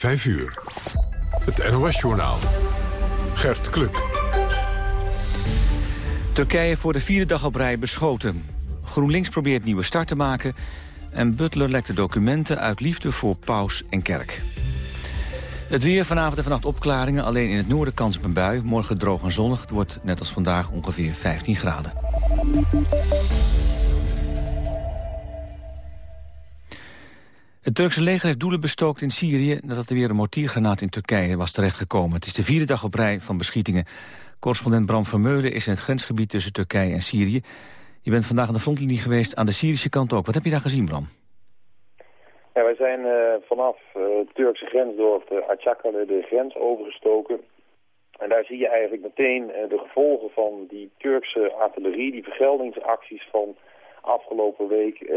5 uur. Het NOS-journaal. Gert Kluk. Turkije voor de vierde dag op rij beschoten. GroenLinks probeert nieuwe start te maken... en Butler lekte documenten uit liefde voor paus en kerk. Het weer vanavond en vannacht opklaringen. Alleen in het noorden kans op een bui. Morgen droog en zonnig. Het wordt net als vandaag ongeveer 15 graden. Het Turkse leger heeft doelen bestookt in Syrië... nadat er weer een mortiergranaat in Turkije was terechtgekomen. Het is de vierde dag op rij van beschietingen. Correspondent Bram Vermeulen is in het grensgebied tussen Turkije en Syrië. Je bent vandaag aan de frontlinie geweest, aan de Syrische kant ook. Wat heb je daar gezien, Bram? Ja, wij zijn uh, vanaf uh, het Turkse grensdorp de Acakale de grens overgestoken. En daar zie je eigenlijk meteen de gevolgen van die Turkse artillerie, die vergeldingsacties van afgelopen week.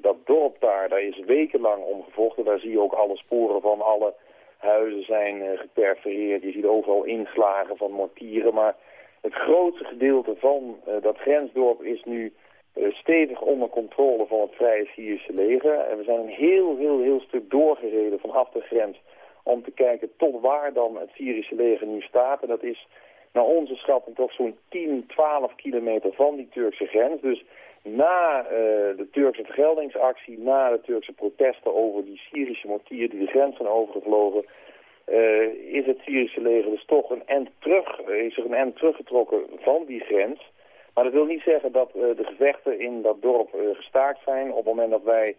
dat dorp daar, daar is wekenlang om gevochten. Daar zie je ook alle sporen van alle huizen zijn geperforeerd. Je ziet overal inslagen van mortieren. Maar het grootste gedeelte van dat grensdorp is nu eh, stevig onder controle van het Vrije Syrische leger. En we zijn een heel, heel, heel stuk doorgereden vanaf de grens om te kijken tot waar dan het Syrische leger nu staat. En dat is naar onze schatting toch zo'n 10, 12 kilometer van die Turkse grens. Dus na uh, de Turkse vergeldingsactie, na de Turkse protesten over die Syrische mortier die de grens zijn overgevlogen... Uh, is het Syrische leger dus toch een end terug, is zich een end teruggetrokken van die grens... Maar dat wil niet zeggen dat de gevechten in dat dorp gestaakt zijn. Op het moment dat wij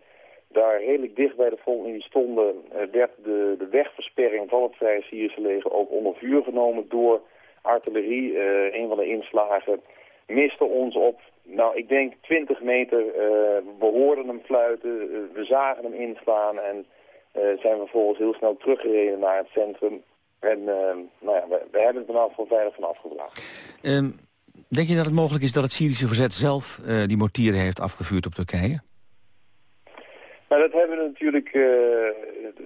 daar redelijk dicht bij de frontlinie stonden... Werd de, de wegversperring van het Vrije Syrische leger ook onder vuur genomen door artillerie. een van de inslagen miste ons op, nou ik denk 20 meter. we hoorden hem fluiten, we zagen hem inslaan en zijn vervolgens heel snel teruggereden naar het centrum... En nou ja, we, we, hebben het vanaf voor veilig vanaf gebracht. Um, Denk je dat het mogelijk is dat het Syrische verzet zelf die mortieren heeft afgevuurd op Turkije? Nou, dat hebben we natuurlijk uh,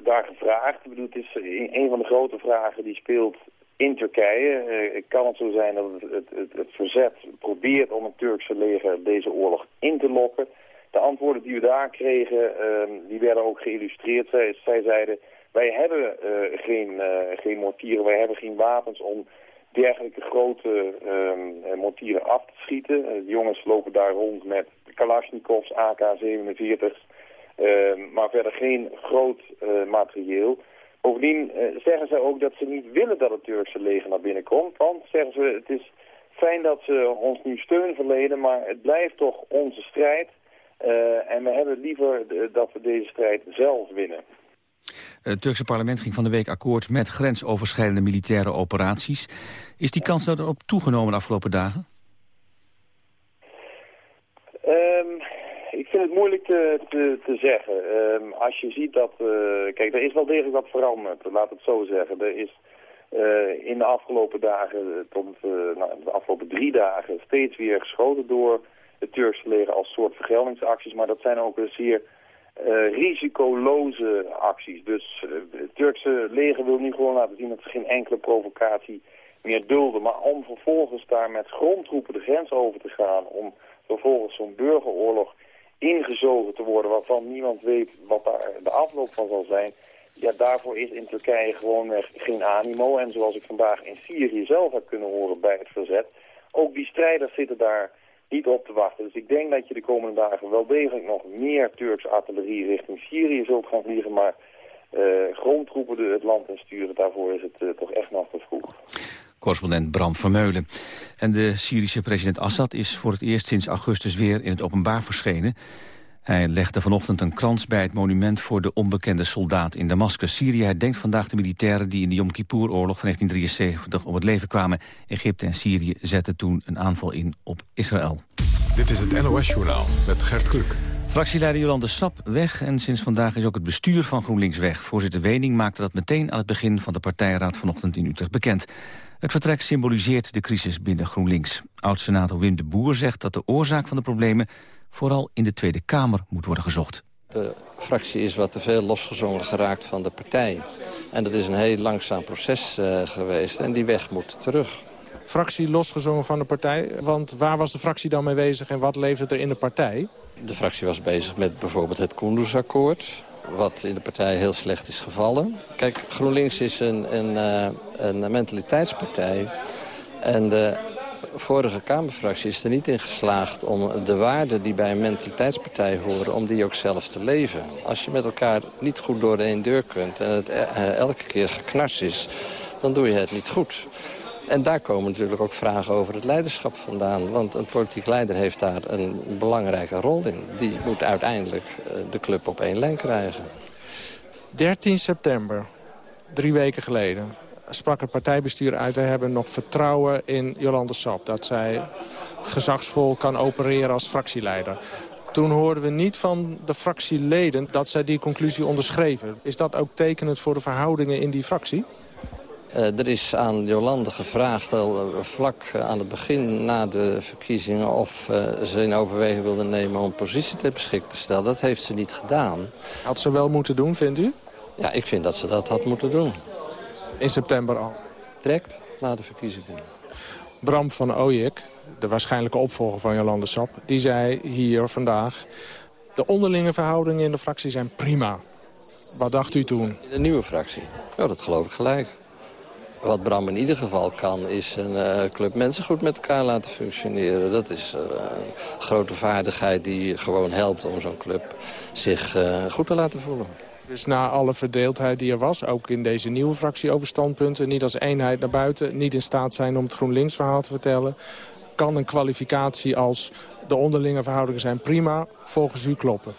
daar gevraagd. Ik bedoel, het is een van de grote vragen die speelt in Turkije. Uh, kan het zo zijn dat het, het, verzet probeert om het Turkse leger deze oorlog in te lokken? De antwoorden die we daar kregen, uh, die werden ook geïllustreerd. Zij, zeiden, wij hebben geen, geen mortieren, wij hebben geen wapens om dergelijke grote um, mortieren af te schieten. Eh, de jongens lopen daar rond met Kalashnikovs, AK-47's, uh, maar verder geen groot materieel. Bovendien zeggen ze ook dat ze niet willen dat het Turkse leger naar binnen komt. Want, zeggen ze, het is fijn dat ze ons nu steun verleden, maar het blijft toch onze strijd. en we hebben liever dat we deze strijd zelf winnen. Het Turkse parlement ging van de week akkoord met grensoverschrijdende militaire operaties. Is die kans erop toegenomen de afgelopen dagen? Um, ik vind het moeilijk te, te, te zeggen. Um, als je ziet dat... Uh, kijk, er is wel degelijk wat veranderd, laat het zo zeggen. Er is uh, in de afgelopen dagen, tot uh, nou, de afgelopen drie dagen... steeds weer geschoten door het Turkse leger als soort vergeldingsacties. Maar dat zijn ook zeer risicoloze acties. Dus het Turkse leger wil nu gewoon laten zien dat ze geen enkele provocatie meer dulden. Maar om vervolgens daar met grondtroepen de grens over te gaan... om vervolgens zo'n burgeroorlog ingezogen te worden... waarvan niemand weet wat daar de afloop van zal zijn... ja, daarvoor is in Turkije gewoon geen animo. En zoals ik vandaag in Syrië zelf heb kunnen horen bij het verzet... ook die strijders zitten daar niet op te wachten. Dus ik denk dat je de komende dagen wel degelijk nog meer Turks artillerie richting Syrië zult gaan vliegen. Maar uh, grondtroepen het land in sturen, daarvoor is het uh, toch echt nog te vroeg. Correspondent Bram Vermeulen. En de Syrische president Assad is voor het eerst sinds augustus weer in het openbaar verschenen. Hij legde vanochtend een krans bij het monument voor de onbekende soldaat in Damascus. Syrië herdenkt vandaag de militairen die in de Yom Kippur-oorlog van 1973 om het leven kwamen. Egypte en Syrië zetten toen een aanval in op Israël. Dit is het NOS-journaal met Gert Kluk. Fractieleider Jolande Sap weg en sinds vandaag is ook het bestuur van GroenLinks weg. Voorzitter Wening maakte dat meteen aan het begin van de partijraad vanochtend in Utrecht bekend. Het vertrek symboliseert de crisis binnen GroenLinks. Oud-senator Wim de Boer zegt dat de oorzaak van de problemen vooral in de Tweede Kamer moet worden gezocht. De fractie is wat te veel losgezongen geraakt van de partij. En dat is een heel langzaam proces uh, geweest en die weg moet terug. Fractie losgezongen van de partij, want waar was de fractie dan mee bezig en wat leefde er in de partij? De fractie was bezig met bijvoorbeeld het Koendersakkoord. Wat in de partij heel slecht is gevallen. Kijk, GroenLinks is een, een, een mentaliteitspartij. En de vorige Kamerfractie is er niet in geslaagd om de waarden die bij een mentaliteitspartij horen, om die ook zelf te leven. Als je met elkaar niet goed door één deur kunt en het eh, elke keer geknars is, dan doe je het niet goed. En daar komen natuurlijk ook vragen over het leiderschap vandaan. Want een politiek leider heeft daar een belangrijke rol in. Die moet uiteindelijk eh, de club op één lijn krijgen. 13 september, drie weken geleden sprak het partijbestuur uit... we hebben nog vertrouwen in Jolande Sap. Dat zij gezagsvol kan opereren als fractieleider. Toen hoorden we niet van de fractieleden dat zij die conclusie onderschreven. Is dat ook tekenend voor de verhoudingen in die fractie? Uh, er is aan Jolande gevraagd, al eh, vlak aan het begin na de verkiezingen... of uh, ze in overweging wilde nemen om positie ter beschikking te stellen. Dat heeft ze niet gedaan. Had ze wel moeten doen, vindt u? Ja, ik vind dat ze dat had moeten doen in september al. Trekt na de verkiezingen. Bram van Ooyek, de waarschijnlijke opvolger van Jolande Sap... die zei hier vandaag... de onderlinge verhoudingen in de fractie zijn prima. Wat dacht u toen? In de nieuwe fractie? Ja, dat geloof ik gelijk. Wat Bram in ieder geval kan, is een uh, club mensen goed met elkaar laten functioneren. Dat is uh, een grote vaardigheid die gewoon helpt om zo'n club zich uh, goed te laten voelen. Dus na alle verdeeldheid die er was, ook in deze nieuwe fractie over standpunten... niet als eenheid naar buiten, niet in staat zijn om het GroenLinks-verhaal te vertellen... kan een kwalificatie als de onderlinge verhoudingen zijn prima volgens u kloppen?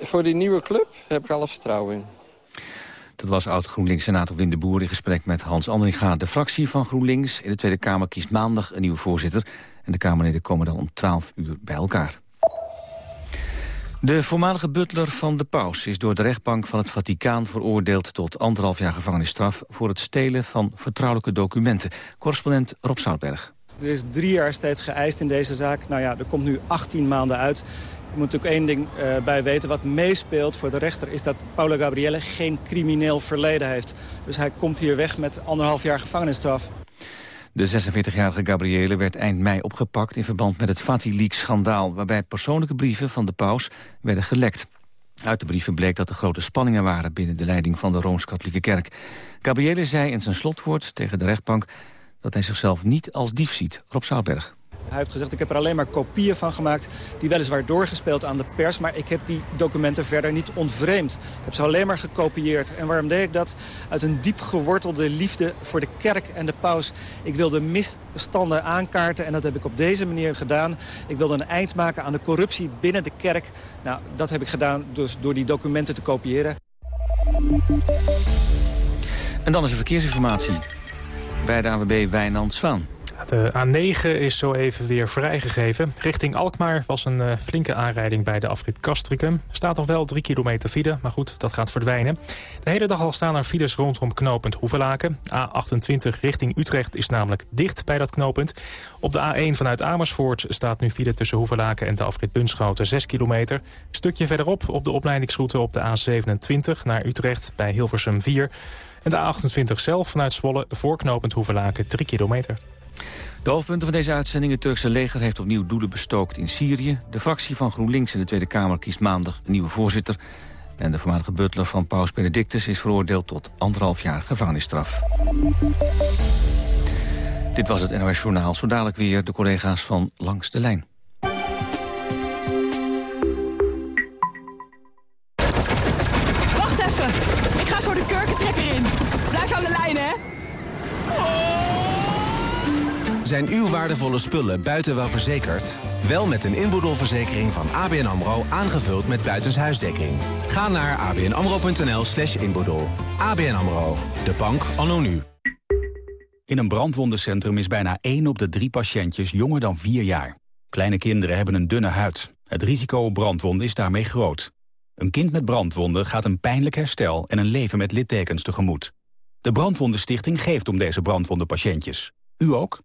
Voor die nieuwe club heb ik alle vertrouwen in. Dat was oud-GroenLinks-senator Wim de Boer in gesprek met Hans Andringa. De fractie van GroenLinks in de Tweede Kamer kiest maandag een nieuwe voorzitter. En de Kamerleden komen dan om 12 uur bij elkaar. De voormalige butler van de paus is door de rechtbank van het Vaticaan veroordeeld tot anderhalf jaar gevangenisstraf voor het stelen van vertrouwelijke documenten. Correspondent Rob Zoutberg. Er is drie jaar steeds geëist in deze zaak. Nou ja, er komt nu 18 maanden uit. Je moet natuurlijk één ding uh, bij weten. Wat meespeelt voor de rechter is dat Paolo Gabriele geen crimineel verleden heeft. Dus hij komt hier weg met anderhalf jaar gevangenisstraf. De 46-jarige Gabriele werd eind mei opgepakt in verband met het Vatileaks-schandaal... waarbij persoonlijke brieven van de paus werden gelekt. Uit de brieven bleek dat er grote spanningen waren binnen de leiding van de Rooms-Katholieke Kerk. Gabriele zei in zijn slotwoord tegen de rechtbank dat hij zichzelf niet als dief ziet. Rob Zoutberg. Hij heeft gezegd, ik heb er alleen maar kopieën van gemaakt... die weliswaar doorgespeeld aan de pers... maar ik heb die documenten verder niet ontvreemd. Ik heb ze alleen maar gekopieerd. En waarom deed ik dat? Uit een diep gewortelde liefde voor de kerk en de paus. Ik wilde misstanden aankaarten en dat heb ik op deze manier gedaan. Ik wilde een eind maken aan de corruptie binnen de kerk. Nou, dat heb ik gedaan dus door die documenten te kopiëren. En dan is er verkeersinformatie bij de AWB Wijnand Zwaan. De A9 is zo even weer vrijgegeven. Richting Alkmaar was een uh, flinke aanrijding bij de afrit Castricum. staat nog wel 3 kilometer file, maar goed, dat gaat verdwijnen. De hele dag al staan er files rondom knooppunt Hoevelaken. A28 richting Utrecht is namelijk dicht bij dat knooppunt. Op de A1 vanuit Amersfoort staat nu file tussen Hoevelaken en de afrit Bunschoten 6 kilometer. Stukje verderop op de opleidingsroute op de A27 naar Utrecht bij Hilversum 4. En de A28 zelf vanuit Zwolle voorknopend Hoevelaken 3 kilometer. De hoofdpunten van deze uitzending. Het Turkse leger heeft opnieuw doelen bestookt in Syrië. De fractie van GroenLinks in de Tweede Kamer kiest maandag een nieuwe voorzitter. En de voormalige butler van Paus Benedictus is veroordeeld tot anderhalf jaar gevangenisstraf. Dit was het NOS Journaal. Zo dadelijk weer de collega's van Langs de Lijn. Zijn uw waardevolle spullen buiten wel verzekerd? Wel met een inboedelverzekering van ABN AMRO aangevuld met buitenshuisdekking. Ga naar abnamro.nl slash inboedel. ABN AMRO, de bank anno nu. In een brandwondencentrum is bijna 1 op de 3 patiëntjes jonger dan 4 jaar. Kleine kinderen hebben een dunne huid. Het risico op brandwonden is daarmee groot. Een kind met brandwonden gaat een pijnlijk herstel en een leven met littekens tegemoet. De Brandwondenstichting geeft om deze brandwondenpatiëntjes. U ook?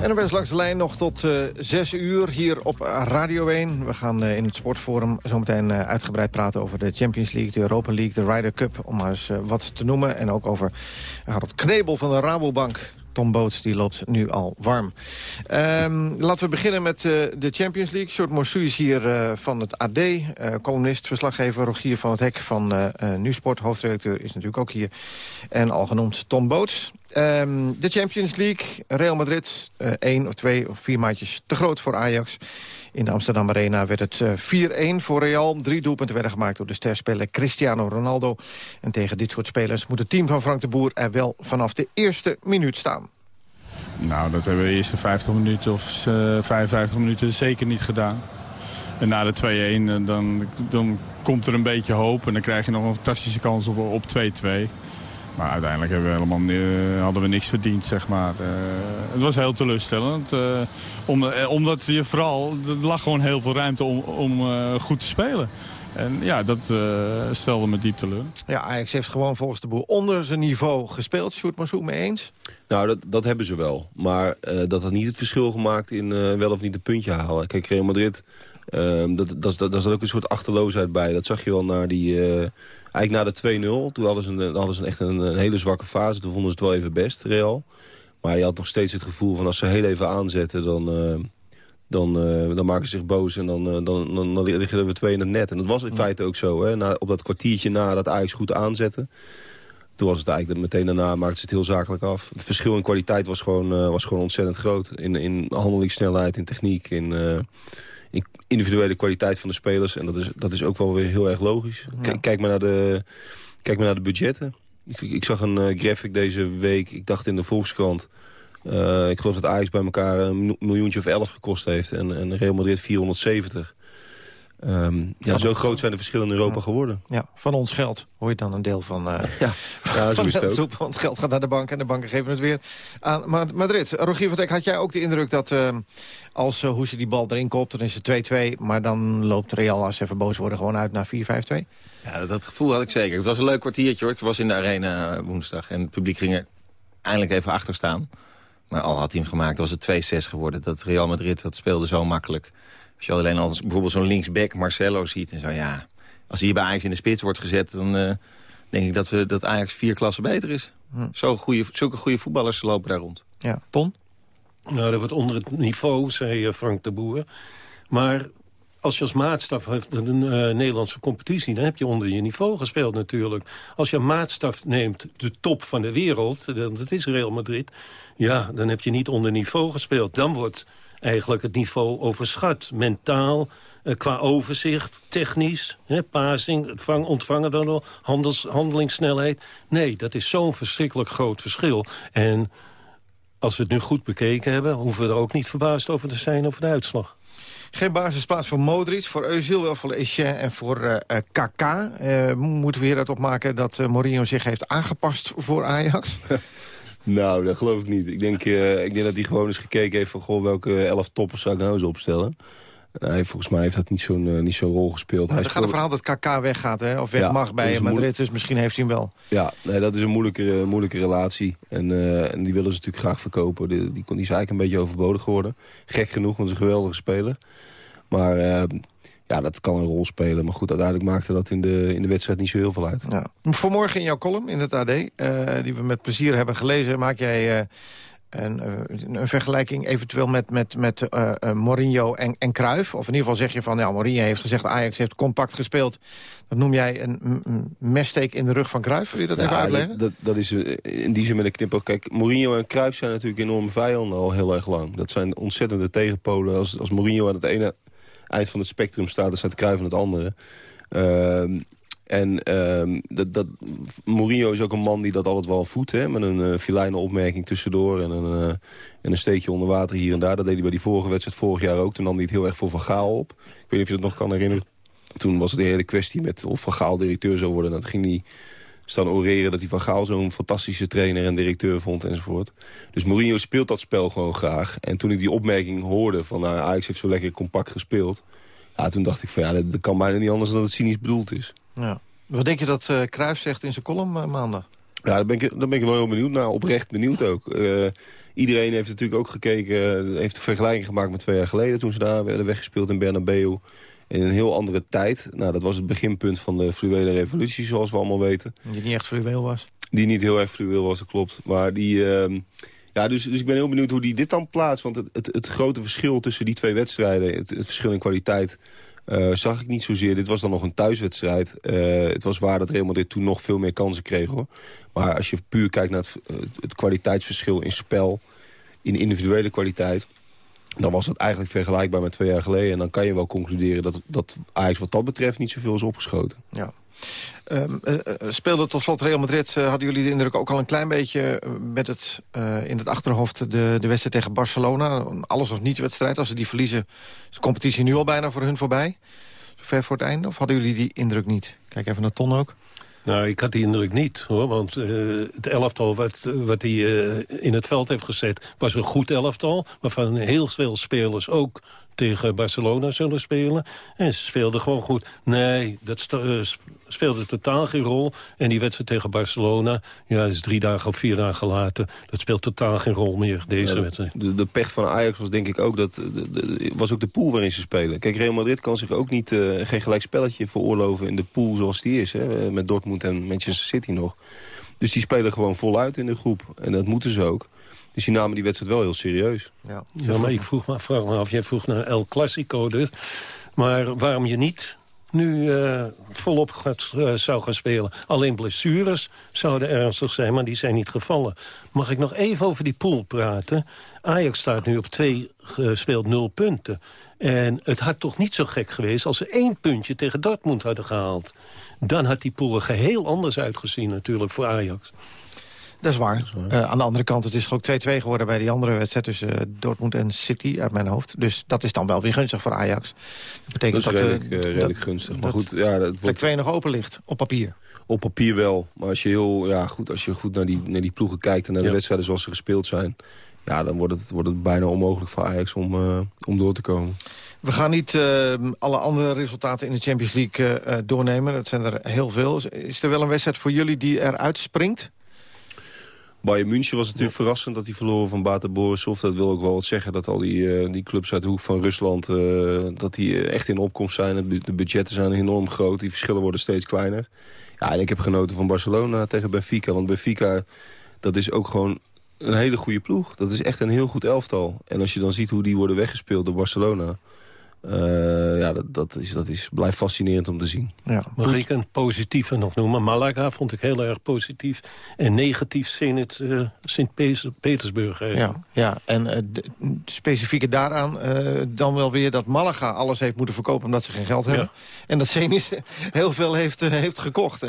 En dan best langs de lijn nog tot uh, 6 uur hier op Radio 1. We gaan uh, in het Sportforum zometeen uh, uitgebreid praten over de Champions League, de Europa League, de Ryder Cup, om maar eens wat te noemen. En ook over Harold Knebel van de Rabobank. Tom Boots die loopt nu al warm. Um, laten we beginnen met uh, de Champions League. Short Morsu is hier uh, van het AD. Uh, columnist, verslaggever Rogier van het Hek van Nusport. Hoofdredacteur is natuurlijk ook hier. En al genoemd Tom Boots. Um, de Champions League, Real Madrid, één of twee of vier maatjes te groot voor Ajax. In de Amsterdam Arena werd het 4-1 voor Real. Drie doelpunten werden gemaakt door de sterspeler Cristiano Ronaldo. En tegen dit soort spelers moet het team van Frank de Boer... er wel vanaf de eerste minuut staan. Nou, dat hebben we de eerste 50 minuten of uh, 55 minuten zeker niet gedaan. En na de 2-1 dan, dan komt er een beetje hoop. En dan krijg je nog een fantastische kans op 2-2. Maar uiteindelijk hebben we helemaal, uh, hadden we niks verdiend, zeg maar. Uh, het was heel teleurstellend. Uh, om, omdat je vooral, er lag gewoon heel veel ruimte om, om goed te spelen. En ja, dat stelde me diep teleur. Ja, Ajax heeft gewoon volgens de boer onder zijn niveau gespeeld. Sjoerd Marsoek mee eens? Nou, dat, dat hebben ze wel. Maar dat had niet het verschil gemaakt in wel of niet een puntje halen. Kijk, Real Madrid, dat, dat, dat, daar zat ook een soort achterloosheid bij. Dat zag je wel naar die Eigenlijk na de 2-0, toen hadden ze, een, hadden ze echt een, een, hele zwakke fase. Toen vonden ze het wel even best, Real. Maar je had nog steeds het gevoel van als ze heel even aanzetten... dan, uh, dan, uh, dan maken ze zich boos en dan, uh, dan, dan, dan liggen we twee in het net. En dat was in feite ook zo. Hè? Na, op dat kwartiertje na dat Ajax goed aanzette... Toen was het eigenlijk meteen daarna maakte ze het heel zakelijk af. Het verschil in kwaliteit was gewoon, was gewoon ontzettend groot. In, in handelingssnelheid, in techniek, in individuele kwaliteit van de spelers. En dat is, dat is ook wel weer heel erg logisch. Kijk, maar naar de, kijk maar naar de budgetten. Ik, ik zag een uh, graphic deze week, ik dacht in de Volkskrant... Uh, ik geloof dat Ajax bij elkaar een miljoentje of elf gekost heeft. En, en Real Madrid 470. Um, ja, zo groot zijn de verschillen in Europa geworden. Ja, van ons geld hoor je dan een deel van, uh, ja. ja, zo is het ook. Want het geld gaat naar de bank en de banken geven het weer aan Madrid. Rogier van Dijk, had jij ook de indruk dat uh, als uh, Hoesje die bal erin kopt... dan is het 2-2, maar dan loopt Real, als ze even boos worden, gewoon uit naar 4-5-2? Ja, dat gevoel had ik zeker. Het was een leuk kwartiertje hoor. Ik was in de arena woensdag en het publiek ging er eindelijk even achter staan. Maar al had hij hem gemaakt, was het 2-6 geworden. Dat Real Madrid, dat speelde zo makkelijk... Als je alleen al bijvoorbeeld zo'n linksback Marcelo ziet en zo, ja. Als hij hier bij Ajax in de spits wordt gezet, dan uh, denk ik dat, we, dat Ajax vier klassen beter is. Hm. Zo goede, zulke goede voetballers lopen daar rond. Ja, Ton? Nou, dat wordt onder het niveau, zei eh, Frank de Boer. Maar als je als maatstaf hebt een uh, Nederlandse competitie... dan heb je onder je niveau gespeeld natuurlijk. Als je maatstaf neemt de top van de wereld, dat is Real Madrid... ja, dan heb je niet onder niveau gespeeld. Dan wordt eigenlijk het niveau overschat. Mentaal, eh, qua overzicht, technisch, hè, passing, vang, ontvangen dan wel, handels, handelingssnelheid. Nee, dat is zo'n verschrikkelijk groot verschil. En als we het nu goed bekeken hebben... hoeven we er ook niet verbaasd over te zijn over de uitslag. Geen basisplaats voor Modric, voor Özil, wel voor Etienne en voor uh, uh, Kaka. Uh, moeten we hieruit opmaken dat Mourinho zich heeft aangepast voor Ajax? Nou, dat geloof ik niet. Ik denk, uh, ik denk dat hij gewoon eens gekeken heeft van... Goh, welke elf toppers zou ik nou eens opstellen. hij, volgens mij heeft dat niet zo'n uh, niet zo'n rol gespeeld. Nou, er gaat een verhaal dat KK weggaat, hè? of weg ja, mag bij Madrid, dus misschien heeft hij hem wel. Ja, nee, dat is een moeilijke, moeilijke relatie. En, uh, en die willen ze natuurlijk graag verkopen. Die, die, die is eigenlijk een beetje overbodig geworden. Gek genoeg, want het is een geweldige speler. Maar ja, dat kan een rol spelen. Maar goed, uiteindelijk maakte dat in de, in de wedstrijd niet zo heel veel uit. Ja. Vanmorgen in jouw column in het AD, uh, die we met plezier hebben gelezen... maak jij uh, een, uh, een, vergelijking eventueel met, met, met Mourinho en, en Cruijff. Of in ieder geval zeg je van, ja, Mourinho heeft gezegd... Ajax heeft compact gespeeld. Dat noem jij een, een messteek in de rug van Cruijff. Wil je dat even uitleggen? Dat, dat is in die zin met een knip Kijk, Mourinho en Cruijff zijn natuurlijk enorme vijanden al heel erg lang. Dat zijn ontzettende tegenpolen. Als, als Mourinho aan het ene eind van het spectrum staat, dan staat Cruijff aan het andere. Uh, en uh, dat, dat, Mourinho is ook een man die dat altijd wel voedt. Hè, met een uh, opmerking tussendoor en een, uh, en een steekje onder water hier en daar. Dat deed hij bij die vorige wedstrijd vorig jaar ook. Toen nam hij het heel erg voor Van Gaal op. Ik weet niet of je dat nog kan herinneren. Toen was het de hele kwestie met of Van Gaal directeur zou worden. Dat ging hij staan oreren dat hij Van Gaal zo'n fantastische trainer en directeur vond enzovoort. Dus Mourinho speelt dat spel gewoon graag. En toen ik die opmerking hoorde van nou, Ajax heeft zo lekker compact gespeeld... Ja, toen dacht ik van ja, dat, kan bijna niet anders dan het cynisch bedoeld is. Ja. Wat denk je dat uh, Cruijff zegt in zijn column uh, maandag? Ja, daar ben, ik, daar ben ik wel heel benieuwd naar. Oprecht benieuwd ook. Uh, iedereen heeft natuurlijk ook gekeken, heeft een vergelijking gemaakt met twee jaar geleden... toen ze daar werden weggespeeld in Bernabeu in een heel andere tijd. Nou, dat was het beginpunt van de fluwele revolutie, zoals we allemaal weten. Die niet echt fluweel was? Die niet heel erg fluweel was, dat klopt. Maar die... Uh, ja, dus, dus ik ben heel benieuwd hoe die dit dan plaatst. Want het, het, het grote verschil tussen die twee wedstrijden... het, het verschil in kwaliteit... Uh, zag ik niet zozeer. Dit was dan nog een thuiswedstrijd. Uh, het was waar dat Real Madrid toen nog veel meer kansen kreeg. hoor. Maar als je puur kijkt naar het, het kwaliteitsverschil in spel... in individuele kwaliteit dan was dat eigenlijk vergelijkbaar met twee jaar geleden. En dan kan je wel concluderen dat, dat Ajax wat dat betreft niet zoveel is opgeschoten. Ja. Uh, uh, speelde tot slot Real Madrid, uh, hadden jullie de indruk ook al een klein beetje met het in het achterhoofd de, de wedstrijd tegen Barcelona. Alles of niet wedstrijd. Als ze die verliezen, is de competitie nu al bijna voor hun voorbij. Ver voor het einde. Of hadden jullie die indruk niet? Kijk even naar Ton ook. Nou, ik had die indruk niet, hoor. Want uh, het elftal wat, wat hij uh, in het veld heeft gezet... was een goed elftal, waarvan heel veel spelers ook tegen Barcelona zullen spelen. En ze speelden gewoon goed. Nee, dat uh, speelde totaal geen rol. En die wedstrijd tegen Barcelona, ja, is drie dagen of vier dagen later... dat speelt totaal geen rol meer, deze ja, wedstrijd. De, de, pech van Ajax was denk ik ook dat... De, de, was ook de pool waarin ze spelen. Kijk, Real Madrid kan zich ook niet uh, geen gelijk spelletje veroorloven... in de pool zoals die is, hè, met Dortmund en Manchester City nog. Dus die spelen gewoon voluit in de groep. En dat moeten ze ook. Dus die namen die wedstrijd wel heel serieus. Ja, ja maar ik vroeg me, vraag me af, jij vroeg naar El Clasico dus. Maar waarom je niet nu uh, volop gaat, uh, zou gaan spelen. Alleen blessures zouden ernstig zijn, maar die zijn niet gevallen. Mag ik nog even over die pool praten? Ajax staat nu op twee gespeeld nul punten. En het had toch niet zo gek geweest als ze één puntje tegen Dortmund hadden gehaald. Dan had die pool er geheel anders uitgezien natuurlijk voor Ajax. Dat is waar. Uh, aan de andere kant, het is ook 2-2 geworden bij die andere wedstrijd tussen uh, Dortmund en City uit mijn hoofd. Dus dat is dan wel weer gunstig voor Ajax. Dat betekent dat, is redelijk, uh, redelijk dat, gunstig. Maar goed, ja, dat wordt... 2 nog open ligt, op papier. Op papier wel. Maar als je heel ja, goed, als je goed naar die, naar die ploegen kijkt en naar de ja. wedstrijden zoals ze gespeeld zijn... Ja, dan wordt het, wordt het bijna onmogelijk voor Ajax om, om door te komen. We gaan niet alle andere resultaten in de Champions League doornemen. Dat zijn er heel veel. Is er wel een wedstrijd voor jullie die eruit springt? Bayern München was natuurlijk ja. verrassend dat hij verloren van Bata Borisov. Dat wil ook wel wat zeggen dat al die, uh, die clubs uit de hoek van Rusland... Uh, dat die echt in opkomst zijn. De budgetten zijn enorm groot. Die verschillen worden steeds kleiner. Ja, en ik heb genoten van Barcelona tegen Benfica. Want Benfica, dat is ook gewoon een hele goede ploeg. Dat is echt een heel goed elftal. En als je dan ziet hoe die worden weggespeeld door Barcelona... Uh, ja, dat, dat, is, dat is, blijft fascinerend om te zien. Ja. Mag ik een positieve nog noemen? Malaga vond ik heel erg positief. En negatief Zenit uh, Sint-Petersburg. Ja, ja, en uh, de specifieke daaraan dan wel weer dat Malaga alles heeft moeten verkopen... omdat ze geen geld hebben. Ja. En dat Zenit heel veel heeft, heeft gekocht.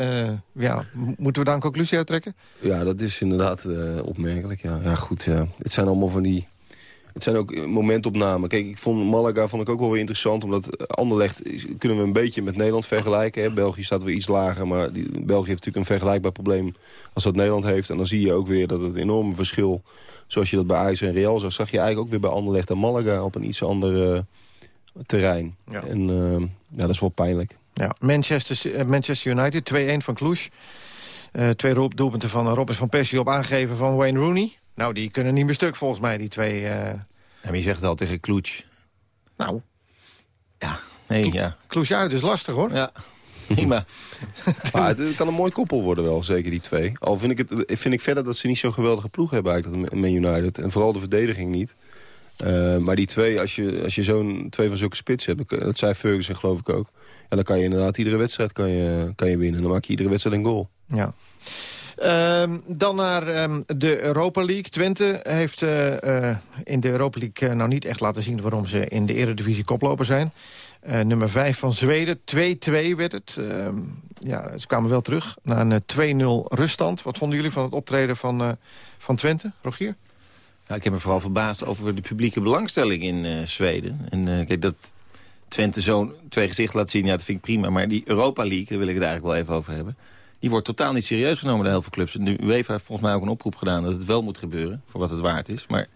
ja, moeten we daar een conclusie uit trekken? Ja, dat is inderdaad opmerkelijk. Ja. ja, goed. Ja. Het zijn allemaal van die het zijn ook momentopnamen. Kijk, ik vond Malaga vond ik ook wel weer interessant. Omdat Anderlecht kunnen we een beetje met Nederland vergelijken. Hè. België staat weer iets lager. Maar die, België heeft natuurlijk een vergelijkbaar probleem als dat Nederland heeft. En dan zie je ook weer dat het enorme verschil... zoals je dat bij Ajax en Real zag... zag je eigenlijk ook weer bij Anderlecht en Malaga op een iets ander uh, terrein. Ja. En uh, ja, dat is wel pijnlijk. Ja, Manchester, Manchester United, 2-1 van. Uh, twee doelpunten van Robert van Persie op aangeven van Wayne Rooney. Nou, die kunnen niet meer stuk volgens mij, die twee... Uh... En wie zegt het al tegen Kloets? Nou. Ja, nee, ja. Kloets uit is lastig, hoor. Ja, prima. maar het kan een mooi koppel worden wel, zeker die twee. Al vind ik, het, vind ik verder dat ze niet zo'n geweldige ploeg hebben eigenlijk, Man United. En vooral de verdediging niet. Uh, maar die twee, als je, als je zo'n twee van zulke spits hebt... dat zei Ferguson geloof ik ook... En dan kan je inderdaad iedere wedstrijd kan je, kan je winnen. Dan maak je iedere wedstrijd een goal. Ja. Um, dan naar um, de Europa League. Twente heeft uh, uh, in de Europa League uh, nou niet echt laten zien... waarom ze in de Eredivisie koploper zijn. nummer 5 van Zweden, 2-2 werd het. Um, ja, ze kwamen wel terug naar een 2-0 ruststand. Wat vonden jullie van het optreden van, van Twente, Rogier? Nou, ik heb me vooral verbaasd over de publieke belangstelling in Zweden. En kijk, dat Twente zo'n twee gezichten laat zien, ja, dat vind ik prima. Maar die Europa League, daar wil ik het eigenlijk wel even over hebben die wordt totaal niet serieus genomen door heel veel clubs. De UEFA heeft volgens mij ook een oproep gedaan dat het wel moet gebeuren, voor wat het waard is. Maar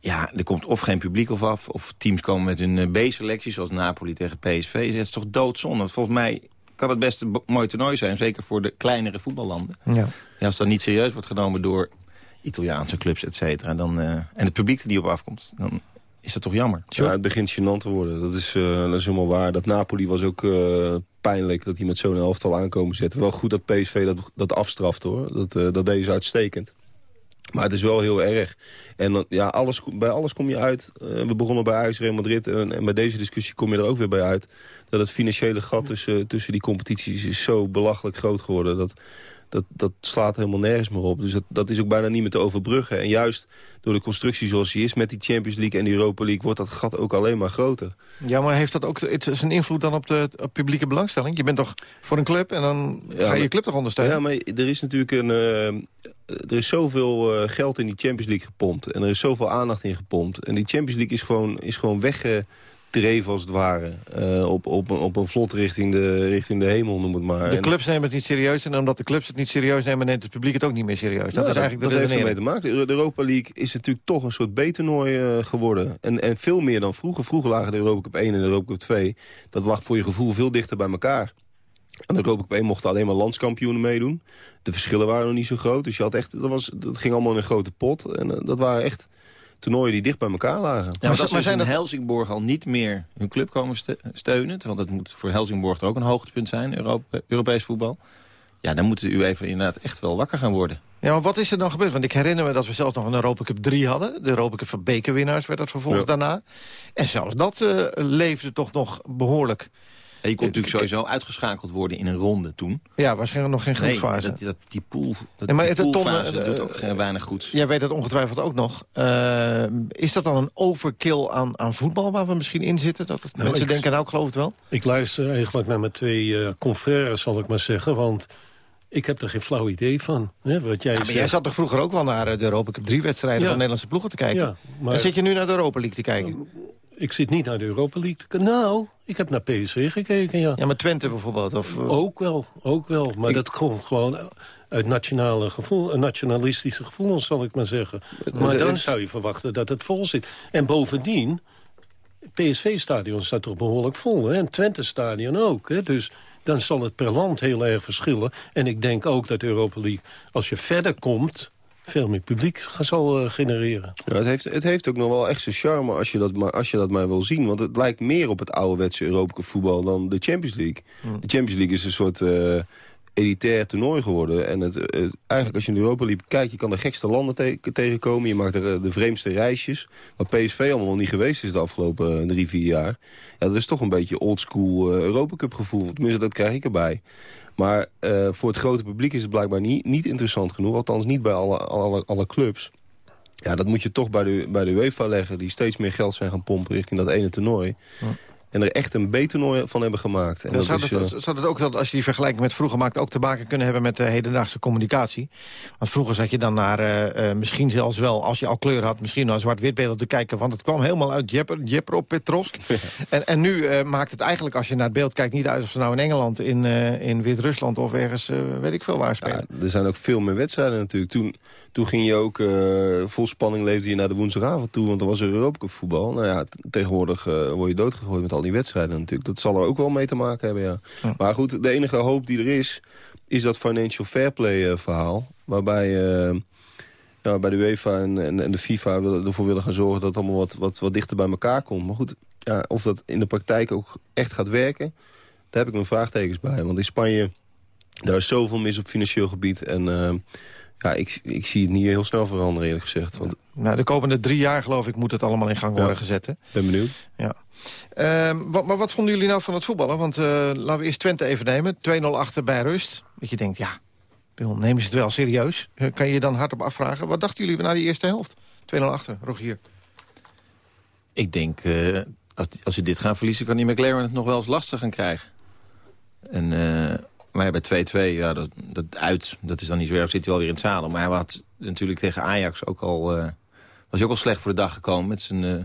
ja, er komt of geen publiek of af, of teams komen met hun eh, B-selectie, zoals Napoli tegen PSV. Het is toch doodzonde. Volgens mij kan het best een mooi toernooi zijn, zeker voor de kleinere voetballanden. Ja. Ja, als dat niet serieus wordt genomen door Italiaanse clubs, et cetera, dan, eh, en het publiek die op afkomt, dan is dat toch jammer. Ja, het begint gênant te worden. Dat is, eh, is helemaal waar. Dat Napoli was ook eh, pijnlijk dat hij met zo'n elftal aankomen zetten. Wel goed dat PSV dat, dat afstraft hoor. Dat, eh, dat deed ze uitstekend. Maar het is wel heel erg. En dan, ja, alles, bij alles kom je uit. We begonnen bij Ajax Real Madrid. En, en bij deze discussie kom je er ook weer bij uit. Dat het financiële gat tussen, tussen die competities is zo belachelijk groot geworden. Dat, dat, dat slaat helemaal nergens meer op. Dus dat, dat is ook bijna niet meer te overbruggen. En juist door de constructie zoals die is met die Champions League en de Europa League... wordt dat gat ook alleen maar groter. Ja, maar heeft dat ook een invloed dan op de op publieke belangstelling? Je bent toch voor een club en dan ga je je club toch ondersteunen? Ja, maar er is natuurlijk een... eh, er is zoveel eh, geld in die Champions League gepompt. En er is zoveel aandacht in gepompt. En die Champions League is gewoon, is gewoon weggedreven als het ware. eh, op, op, een- op een vlot richting de, richting de hemel, noem het maar. De clubs nemen het niet serieus en omdat de clubs het niet serieus nemen... neemt het publiek het ook niet meer serieus. Dat Ja, is eigenlijk dat de heeft ermee te maken. De Europa League is natuurlijk toch een soort B-toernooi eh, geworden. En, en veel meer dan vroeger. Vroeger lagen de Europa Cup 1 en de Europa Cup 2. Dat lag voor je gevoel veel dichter bij elkaar. En de Europa Cup 1 mochten alleen maar landskampioenen meedoen. De verschillen waren nog niet zo groot. Dus je had echt, dat, was, dat ging allemaal in een grote pot. En eh, dat waren echt toernooien die dicht bij elkaar lagen. Ja, maar als ze in Helsingborg al niet meer hun club komen ste- steunen... want dat moet voor Helsingborg ook een hoogtepunt zijn, Europe- Europees voetbal... ja, dan moeten u even inderdaad echt wel wakker gaan worden. Ja, maar wat is er dan gebeurd? Want ik herinner me dat we zelfs nog een Europa Cup 3 hadden. De Europa Cup van bekerwinnaars werd dat vervolgens Ja. daarna. En zelfs dat eh, leefde toch nog behoorlijk. En je kon natuurlijk sowieso uitgeschakeld worden in een ronde toen. Ja, waarschijnlijk nog geen Nee, groepsfase. dat, dat, die pool, dat, Nee, maar die poolfase eh, doet ook geen weinig goeds. Jij weet dat ongetwijfeld ook nog. Eh, is dat dan een overkill aan, aan voetbal waar we misschien in zitten? Dat het, Nou, mensen ik- denken, nou, ik geloof het wel. Ik luister eigenlijk naar mijn twee eh confrères, zal ik maar zeggen. Want ik heb er geen flauw idee van. Hè, wat jij Ja, maar zegt. jij zat toch vroeger ook wel naar eh, de Europa Cup 3 wedstrijden Ja. van Nederlandse ploegen te kijken? Ja, maar- En zit je nu naar de Europa League te kijken? Ik zit niet naar de Europa League. Nou, ik heb naar PSV gekeken, ja. Ja, maar Twente bijvoorbeeld? Of, eh, Ook wel, ook wel. Maar dat komt gewoon uit nationale gevoel, eh, nationalistische gevoelens, zal ik maar zeggen. Maar dan zou je verwachten dat het vol zit. En bovendien, PSV-stadion staat toch behoorlijk vol. Hè? En Twente-stadion ook. Hè? Dus dan zal het per land heel erg verschillen. En ik denk ook dat de Europa League, als je verder komt... veel meer publiek zal eh, genereren. Ja, het, heeft, het heeft ook nog wel echt zijn charme als je, dat maar, als je dat maar wil zien. Want het lijkt meer op het ouderwetse Europa Cup voetbal dan de Champions League. De Champions League is een soort eh, elitair toernooi geworden. En het, het- eigenlijk als je in de Europa League kijkt... je kan de gekste landen te- tegenkomen. Je maakt er eh, de vreemdste reisjes. Wat PSV allemaal nog niet geweest is de afgelopen eh, drie, vier jaar. Ja, dat is toch een beetje oldschool eh Europa Cup gevoel. Tenminste, dat krijg ik erbij. Maar eh, voor het grote publiek is het blijkbaar niet, niet interessant genoeg. Althans niet bij alle, alle, alle clubs. Ja, dat moet je toch bij de, bij de UEFA leggen... die steeds meer geld zijn gaan pompen richting dat ene toernooi. En er echt een B-toernooi van hebben gemaakt. En Dan dat zou, is, het, eh, zou het ook, dat, als je die vergelijking met vroeger maakt... ook te maken kunnen hebben met de hedendaagse communicatie? Want vroeger zat je dan naar, eh, eh, misschien zelfs wel... als je al kleur had, misschien naar zwart-wit beelden te kijken... want het kwam helemaal uit Djepper, Djepro Petrovsk. en, en nu maakt het eigenlijk, als je naar het beeld kijkt... niet uit of ze nou in Engeland, in, in Wit-Rusland... of ergens, weet ik veel waar spelen. ja, er zijn ook veel meer wedstrijden natuurlijk. Toen, toen ging je ook eh, vol spanning leefde je naar de woensdagavond toe... want er was er Europa Cup voetbal. Nou ja, tegenwoordig eh, word je doodgegooid met al die wedstrijden natuurlijk. Dat zal er ook wel mee te maken hebben, ja. Maar goed, de enige hoop die er is... is dat financial fair play eh, verhaal. Waarbij... ja, bij de UEFA en, en, en de FIFA willen, ervoor willen gaan zorgen... dat het allemaal wat, wat, wat dichter bij elkaar komt. Maar goed, ja, of dat in de praktijk ook echt gaat werken... daar heb ik mijn vraagtekens bij. Want in Spanje, daar is zoveel mis op financieel gebied. En ja, ik, ik zie het niet heel snel veranderen, eerlijk gezegd. Want, Nou, de komende drie jaar, geloof ik, moet het allemaal in gang worden Ja. gezet. Hè? ben benieuwd. Ja. Ehm, wat, maar wat vonden jullie nou van het voetballen? Want eh, laten we eerst Twente even nemen. 2-0 achter bij rust. Dat je denkt, ja, Bill, nemen ze het wel serieus? Eh, Kan je je dan hardop afvragen. Wat dachten jullie na die eerste helft? 2-0 achter, Rogier. Ik denk, eh, als, als je dit gaat verliezen... kan die McLaren het nog wel eens lastig gaan krijgen. En, eh, maar bij 2-2, ja, dat, dat uit, dat is dan niet zo erg, zit hij wel weer in het zadel. Maar hij had natuurlijk tegen Ajax ook al... eh, was hij ook al slecht voor de dag gekomen met zijn... eh,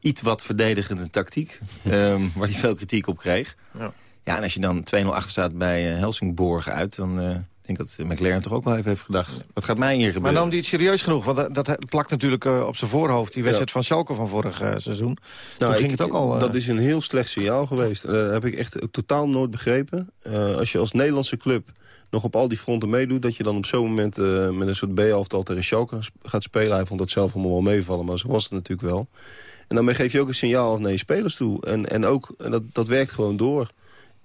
iets wat verdedigende tactiek. ehm, waar hij veel kritiek op kreeg. Ja. Ja, en als je dan 2-0 achter staat bij uh, Helsingborg uit... dan denk dat McLaren toch ook wel even heeft gedacht... wat gaat mij hier gebeuren? Maar nam die het serieus genoeg? Want dat, dat plakt natuurlijk uh, op zijn voorhoofd... die wedstrijd van Schalke van vorig seizoen. Nou, ging ik, het ook al... Dat is een heel slecht signaal geweest. dat heb ik echt totaal nooit begrepen. als je als Nederlandse club nog op al die fronten meedoet... dat je dan op zo'n moment met een soort B-elftal tegen Schalke gaat spelen. Hij vond dat zelf allemaal wel meevallen, maar zo was het natuurlijk wel. En daarmee geef je ook een signaal naar je spelers toe. En, en ook, en dat, dat werkt gewoon door.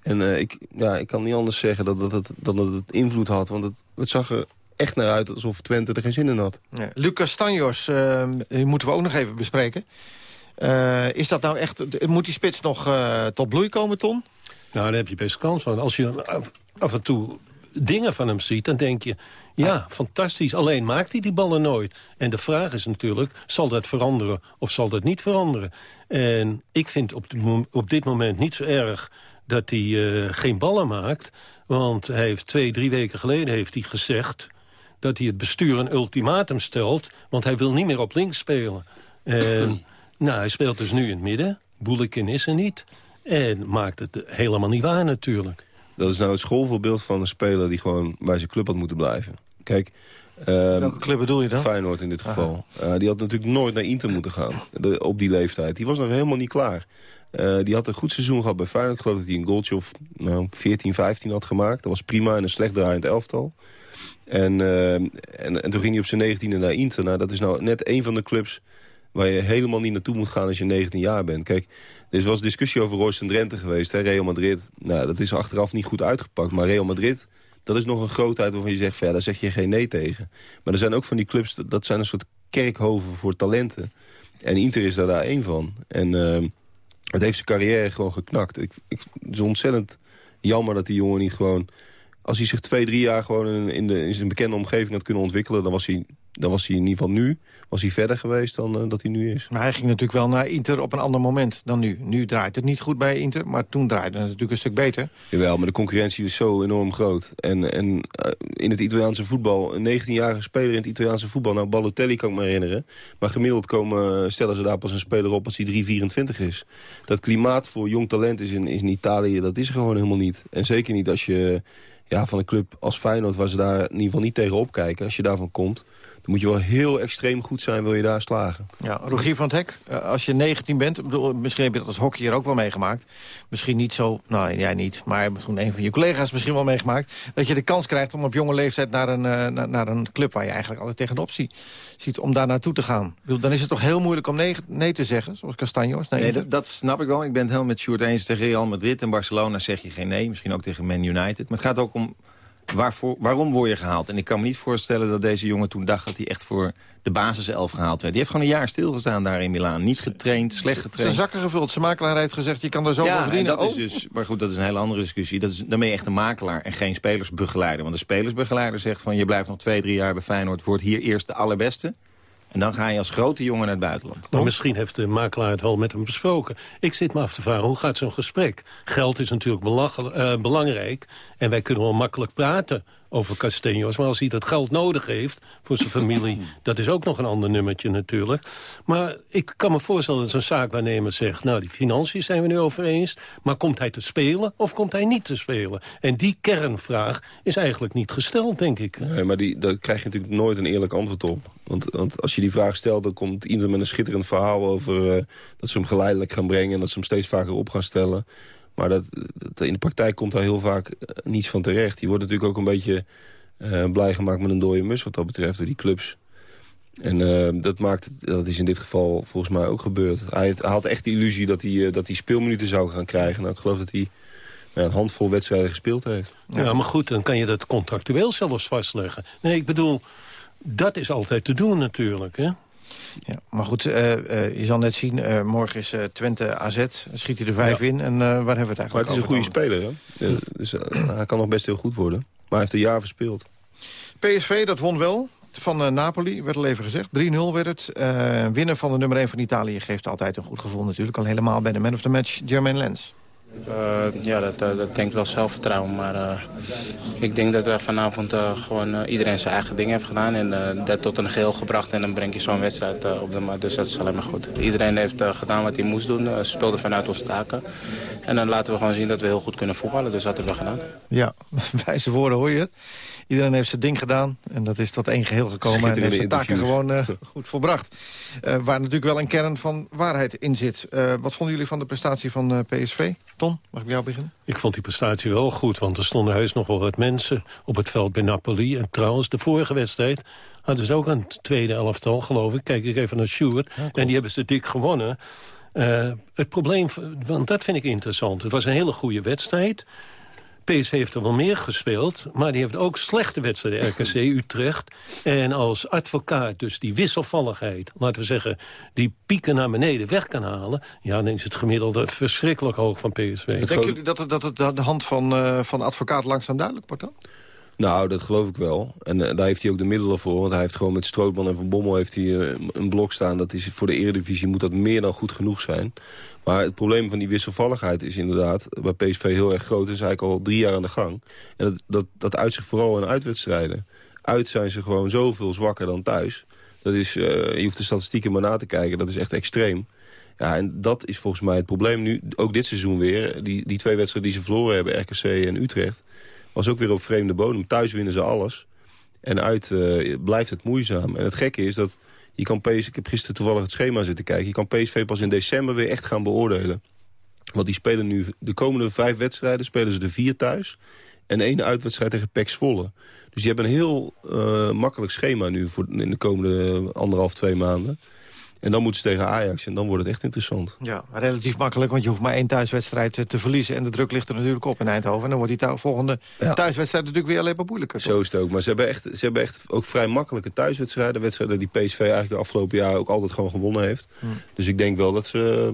En uh, ik, ja, ik kan niet anders zeggen dat, dat, dat, dat het invloed had. Want het, het zag er echt naar uit alsof Twente er geen zin in had. Ja. Lucas Stanjos, uh, die moeten we ook nog even bespreken. Uh, is dat nou echt, moet die spits nog tot bloei komen, Ton? Nou, daar heb je best kans van. Als je af, af en toe dingen van hem ziet, dan denk je... Ja, fantastisch. Alleen maakt hij die ballen nooit. En de vraag is natuurlijk, zal dat veranderen of zal dat niet veranderen? En ik vind op, op dit moment niet zo erg dat hij uh, geen ballen maakt. Want hij heeft twee, drie weken geleden heeft hij gezegd... dat hij het bestuur een ultimatum stelt... want hij wil niet meer op links spelen. En nou, hij speelt dus nu in het midden. Boelekin is er niet. En maakt het helemaal niet waar natuurlijk. Dat is nou het schoolvoorbeeld van een speler die gewoon bij zijn club had moeten blijven. Kijk, um, Welke club bedoel je dan? Feyenoord in dit geval. Uh, die had natuurlijk nooit naar Inter moeten gaan op die leeftijd. Die was nog helemaal niet klaar. Uh, die had een goed seizoen gehad bij Feyenoord. Ik geloof dat hij een goaltje of nou, 14, 15 had gemaakt. Dat was prima en een slecht draaiend elftal. En, uh, en, en, toen ging hij op zijn 19e naar Inter. Nou, dat is nou net een van de clubs waar je helemaal niet naartoe moet gaan als je 19 jaar bent. Kijk, er was discussie over Royce Drenthe geweest. Hè? Real Madrid, nou, dat is achteraf niet goed uitgepakt. Maar Real Madrid, dat is nog een grootheid waarvan je zegt... daar zeg je geen nee tegen. Maar er zijn ook van die clubs, dat zijn een soort kerkhoven voor talenten. En Inter is daar daar één van. En uh, het heeft zijn carrière gewoon geknakt. Ik, ik, het is ontzettend jammer dat die jongen niet gewoon... Als hij zich twee, drie jaar gewoon in, de, in zijn bekende omgeving had kunnen ontwikkelen... dan was hij dan was hij in ieder geval nu was hij verder geweest dan uh, dat hij nu is. Maar hij ging natuurlijk wel naar Inter op een ander moment dan nu. Nu draait het niet goed bij Inter, maar toen draaide het natuurlijk een stuk beter. Jawel, maar de concurrentie is zo enorm groot. En, en uh, in het Italiaanse voetbal, een 19-jarige speler in het Italiaanse voetbal... nou, Balotelli kan ik me herinneren. Maar gemiddeld komen, stellen ze daar pas een speler op als hij 3,24 is. Dat klimaat voor jong talent is in, is in Italië, dat is er gewoon helemaal niet. En zeker niet als je ja, van een club als Feyenoord... waar ze daar in ieder geval niet tegen opkijken, als je daarvan komt dan moet je wel heel extreem goed zijn, wil je daar slagen. Ja, Rogier van het Hek, eh, als je 19 bent, bedoel, misschien heb je dat als hockey hier ook wel meegemaakt. Misschien niet zo, nou jij niet, maar misschien een van je collega's misschien wel meegemaakt. Dat je de kans krijgt om op jonge leeftijd naar een, uh, naar, een club waar je eigenlijk altijd tegenop ziet, ziet om daar naartoe te gaan. Bedoel, dan is het toch heel moeilijk om nee, nee te zeggen, zoals Castanjos. Nee, dat, dat, snap ik wel. Ik ben het helemaal met Sjoerd eens. Tegen Real Madrid en Barcelona zeg je geen nee. Misschien ook tegen Man United. Maar het gaat ook om Waarvoor, waarom word je gehaald? En ik kan me niet voorstellen dat deze jongen toen dacht... dat hij echt voor de basiself gehaald werd. Die heeft gewoon een jaar stilgestaan daar in Milaan. Niet getraind, slecht getraind. Zijn zakken gevuld. Zijn makelaar heeft gezegd, je kan er zo ja, verdienen. dat is oh. dus, maar goed, dat is een hele andere discussie. Dat is, dan ben je echt een makelaar en geen spelersbegeleider. Want de spelersbegeleider zegt van... je blijft nog twee, drie jaar bij Feyenoord... wordt hier eerst de allerbeste. En dan ga je als grote jongen naar het buitenland. Maar misschien heeft de makelaar het wel met hem besproken. Ik zit me af te vragen, hoe gaat zo'n gesprek? Geld is natuurlijk uh, belangrijk. En wij kunnen wel makkelijk praten over Castellanos. Maar als hij dat geld nodig heeft voor zijn familie... dat is ook nog een ander nummertje natuurlijk. Maar ik kan me voorstellen dat zo'n zaakwaarnemer zegt... nou, die financiën zijn we nu over eens... maar komt hij te spelen of komt hij niet te spelen? En die kernvraag is eigenlijk niet gesteld, denk ik. Nee, maar die, daar krijg je natuurlijk nooit een eerlijk antwoord op. Want, want als je die vraag stelt, dan komt iedereen met een schitterend verhaal... over uh, dat ze hem geleidelijk gaan brengen... en dat ze hem steeds vaker op gaan stellen... Maar dat, in de praktijk komt daar heel vaak eh, niets van terecht. Die wordt natuurlijk ook een beetje uh, blij gemaakt met een dode mus wat dat betreft door die clubs. En uh, dat, maakt, dat is in dit geval volgens mij ook gebeurd. Hij, hij had echt de illusie dat hij, uh, dat hij speelminuten zou gaan krijgen. Nou, ik geloof dat hij een handvol wedstrijden gespeeld heeft. Ja. ja, maar goed, dan kan je dat contractueel zelfs vastleggen. Nee, ik bedoel, dat is altijd te doen natuurlijk, hè? Ja, maar goed, uh, uh, je zal net zien, uh, morgen is Twente AZ. Schiet hij er vijf in en waar hebben we het eigenlijk Maar het is een goede speler, hè? dus hij kan nog best heel goed worden. Maar hij heeft een jaar verspeeld. PSV, dat won wel van Napoli, werd al even gezegd. 3-0 werd het. winnen van de nummer 1 van Italië geeft altijd een goed gevoel natuurlijk. Al helemaal bij de man of the match, Jermaine Lens. Uh, ja, dat, uh, dat denkt wel zelfvertrouwen. Maar uh, ik denk dat we vanavond gewoon iedereen zijn eigen ding heeft gedaan. En dat tot een geheel gebracht. En dan breng je zo'n wedstrijd op de mat. Dus dat is alleen maar goed. Iedereen heeft gedaan wat hij moest doen. speelde vanuit ons taken. En dan laten we gewoon zien dat we heel goed kunnen voetballen. Dus dat hebben we gedaan. Ja, wijze woorden hoor je het. Iedereen heeft zijn ding gedaan. En dat is tot één geheel gekomen. En heeft zijn taken gewoon uh, goed volbracht. Uh, waar natuurlijk wel een kern van waarheid in zit. Uh, wat vonden jullie van de prestatie van PSV? Ton, mag ik bij jou beginnen? Ik vond die prestatie wel goed. Want er stonden heus nog wel wat mensen op het veld bij Napoli. En trouwens, de vorige wedstrijd hadden ze ook een tweede elftal, geloof ik. Kijk ik even naar Stuart. en die hebben ze dik gewonnen. het probleem, want dat vind ik interessant. Het was een hele goede wedstrijd. PSV heeft er wel meer gespeeld, maar die heeft ook slechte wedstrijden. RKC Utrecht. En als advocaat dus die wisselvalligheid, laten we zeggen... die pieken naar beneden weg kan halen... ja, dan is het gemiddelde verschrikkelijk hoog van PSV. Denken jullie dat, het, dat het de hand van, uh, van advocaat langzaam duidelijk wordt dan? Nou, dat geloof ik wel. En uh, daar heeft hij ook de middelen voor. Want hij heeft gewoon met Strootman en Van Bommel heeft hij, uh, een blok staan. Dat is voor de eredivisie moet dat meer dan goed genoeg zijn. Maar het probleem van die wisselvalligheid is inderdaad bij PSV heel erg groot. Het is eigenlijk al drie jaar aan de gang. En dat, dat, dat uitzicht vooral in uitwedstrijden. Uit zijn ze gewoon zoveel zwakker dan thuis. Dat is, uh, je hoeft de statistieken maar na te kijken. Dat is echt extreem. Ja, en dat is volgens mij het probleem nu. Ook dit seizoen weer. Die, die twee wedstrijden die ze verloren hebben, RKC en Utrecht... was ook weer op vreemde bodem. Thuis winnen ze alles. En uit uh, blijft het moeizaam. En het gekke is dat je kan PSV, ik heb gisteren toevallig het schema zitten kijken... je kan PSV pas in december weer echt gaan beoordelen. Want die spelen nu de komende vijf wedstrijden... spelen ze de vier thuis en één uitwedstrijd tegen PEC Zwolle. Dus je hebt een heel uh, makkelijk schema nu voor in de komende anderhalf, twee maanden. En dan moeten ze tegen Ajax en dan wordt het echt interessant. Ja, relatief makkelijk, want je hoeft maar één thuiswedstrijd te verliezen. En de druk ligt er natuurlijk op in Eindhoven. En dan wordt die volgende thuiswedstrijd natuurlijk weer alleen maar moeilijker. Zo is het ook. Maar ze hebben, echt, ze hebben echt ook vrij makkelijke thuiswedstrijden. Wedstrijden die PSV eigenlijk de afgelopen jaar ook altijd gewoon gewonnen heeft. Hm. Dus ik denk wel dat ze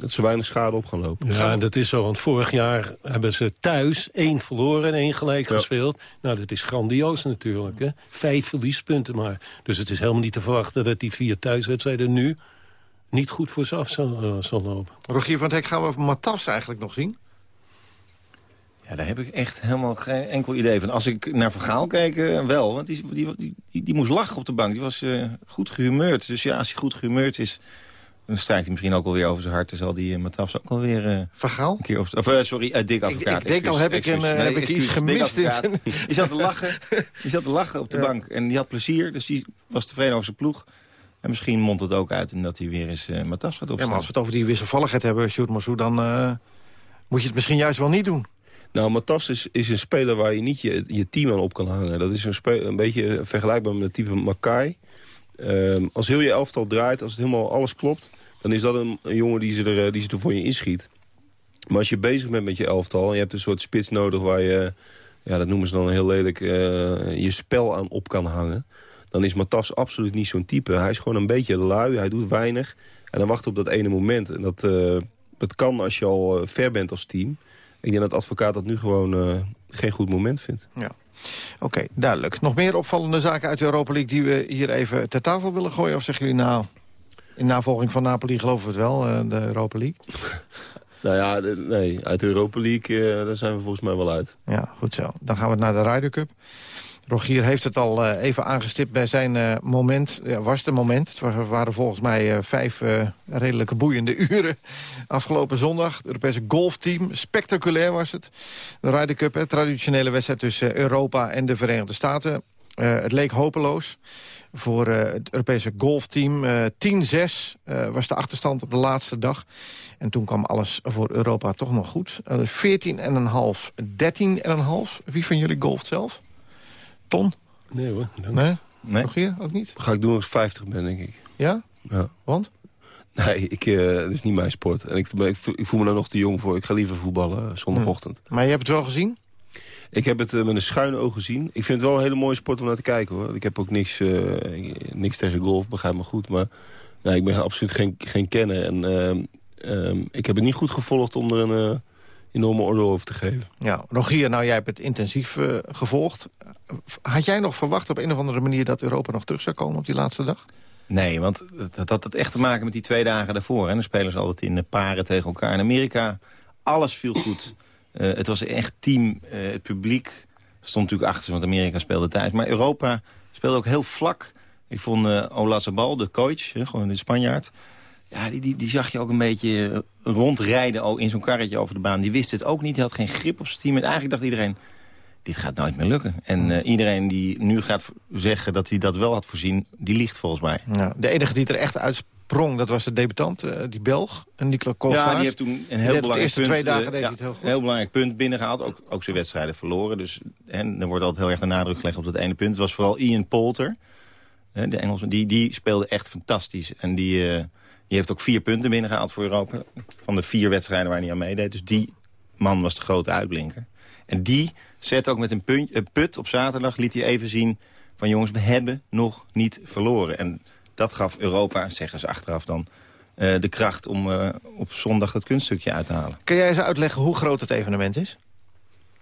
dat ze weinig schade op gaan lopen. Ja, dat is zo, want vorig jaar hebben ze thuis één verloren en één gelijk gespeeld. Nou, dat is grandioos natuurlijk, hè. Vijf verliespunten maar. Dus het is helemaal niet te verwachten dat die vier thuiswedstrijden nu niet goed voor ze af zal, uh, zal lopen. Rogier van het Hek, gaan we Matas eigenlijk nog zien? Ja, daar heb ik echt helemaal geen enkel idee van. Als ik naar Vergaal kijk, uh, wel. Want die, die, die, die, moest lachen op de bank. Die was uh, goed gehumeurd. Dus ja, als hij goed gehumeurd is dan strijkt hij misschien ook alweer over zijn hart. Dan zal die uh, Matafs ook alweer... Uh, Vergaal? Een keer op, of, uh, sorry, uh, Dick Advocaat. Ik, ik denk al, heb ik, een, nee, heb ik iets gemist? In die, zat te lachen, die zat te lachen op de ja. bank. En die had plezier, dus die was tevreden over zijn ploeg. En misschien mondt het ook uit en dat hij weer eens uh, Matafs gaat opstaan. Ja, maar als we het over die wisselvalligheid hebben, Sjoerd Massou... dan moet je het misschien juist wel niet doen. Nou, Matas is, is een speler waar je niet je, je team aan op kan hangen. Dat is een, speler, een beetje vergelijkbaar met het type Makai. Um, als heel je elftal draait, als het helemaal alles klopt dan is dat een, jongen die ze, er, eh, die ze er voor je inschiet. Maar als je bezig bent met je elftal... en je hebt een soort spits nodig waar je... ja, dat noemen ze dan heel lelijk... Uh, je spel aan op kan hangen... dan is Matas absoluut niet zo'n type. Hij is gewoon een beetje lui, hij doet weinig... en dan wacht op dat ene moment. En dat, uh, dat kan als je al ver bent als team. Ik denk dat advocaat dat nu gewoon geen goed moment vindt. Ja. Oké, okay, duidelijk. Nog meer opvallende zaken uit de Europa League... die we hier even ter tafel willen gooien? Of zeggen jullie nou, in navolging van Napoli geloven we het wel, uh, de Europa League. nou ja, nee, uit de Europa League uh, daar zijn we volgens mij wel uit. Ja, goed zo. Dan gaan we naar de Ryder Cup. Rogier heeft het al uh, even aangestipt bij zijn uh, moment. Ja, was het moment. Het waren volgens mij uh, vijf redelijke boeiende uren afgelopen zondag. Het Europese golfteam. Spectaculair was het. De Ryder Cup, hè, traditionele wedstrijd tussen Europa en de Verenigde Staten. het leek hopeloos voor het Europese golfteam. Uh, 10-6 uh, was de achterstand op de laatste dag. En toen kwam alles voor Europa toch nog goed. Uh, 14,5, 13,5. Wie van jullie golft zelf? Ton? Nee hoor. Nee? nee? Nog hier? Ook niet? Ga ik doen als ik 50 ben, denk ik. Ja? Ja. Want? Nee, ik, uh, het is niet mijn sport. En ik, ik, ik, voel me er nog te jong voor. Ik ga liever voetballen zondagochtend. Hm. Maar je hebt het wel gezien? Ik heb het uh, met een schuine oog gezien. Ik vind het wel een hele mooie sport om naar te kijken. hoor. Ik heb ook niks, uh, niks tegen golf, begrijp me goed. Maar nou, ik ben absoluut geen, geen kenner. En uh, ik heb het niet goed gevolgd om er een enorme orde over te geven. Ja, Rogier, nou jij hebt het intensief gevolgd. Had jij nog verwacht op een of andere manier dat Europa nog terug zou komen op die laatste dag? Nee, want dat had het echt te maken met die twee dagen daarvoor. Hè. Dan spelen ze altijd in paren tegen elkaar. In Amerika alles viel goed. Uh, het was echt team. Uh, het publiek stond natuurlijk achter, want Amerika speelde thuis. Maar Europa speelde ook heel vlak. Ik vond uh, Olazabal, de coach, gewoon de Spanjaard... Ja, die, die, die zag je ook een beetje rondrijden in zo'n karretje over de baan. Die wist het ook niet, hij had geen grip op zijn team. En eigenlijk dacht iedereen, dit gaat nooit meer lukken. En uh, iedereen die nu gaat zeggen dat hij dat wel had voorzien, die liegt volgens mij. Ja, de enige die er echt uitsprong, dat was de debutant, uh, die Belg, Nicolas Koolhaas. Ja, die heeft toen een heel belangrijk eerste punt, twee dagen uh, deed ja, hij het heel goed. heel belangrijk punt binnengehaald. Ook, ook zijn wedstrijden verloren. Dus en er wordt altijd heel erg de nadruk gelegd op dat ene punt. Het was vooral Ian Poulter, de Engelsman, die, die speelde echt fantastisch. En die, die heeft ook vier punten binnengehaald voor Europa. Van de vier wedstrijden waar hij aan meedeed. Dus die man was de grote uitblinker. En die zet ook met een, punt, een put op zaterdag, liet hij even zien... van jongens, we hebben nog niet verloren. En dat gaf Europa, zeggen ze achteraf dan... Uh, de kracht om uh, op zondag dat kunststukje uit te halen. Kun jij eens uitleggen hoe groot het evenement is?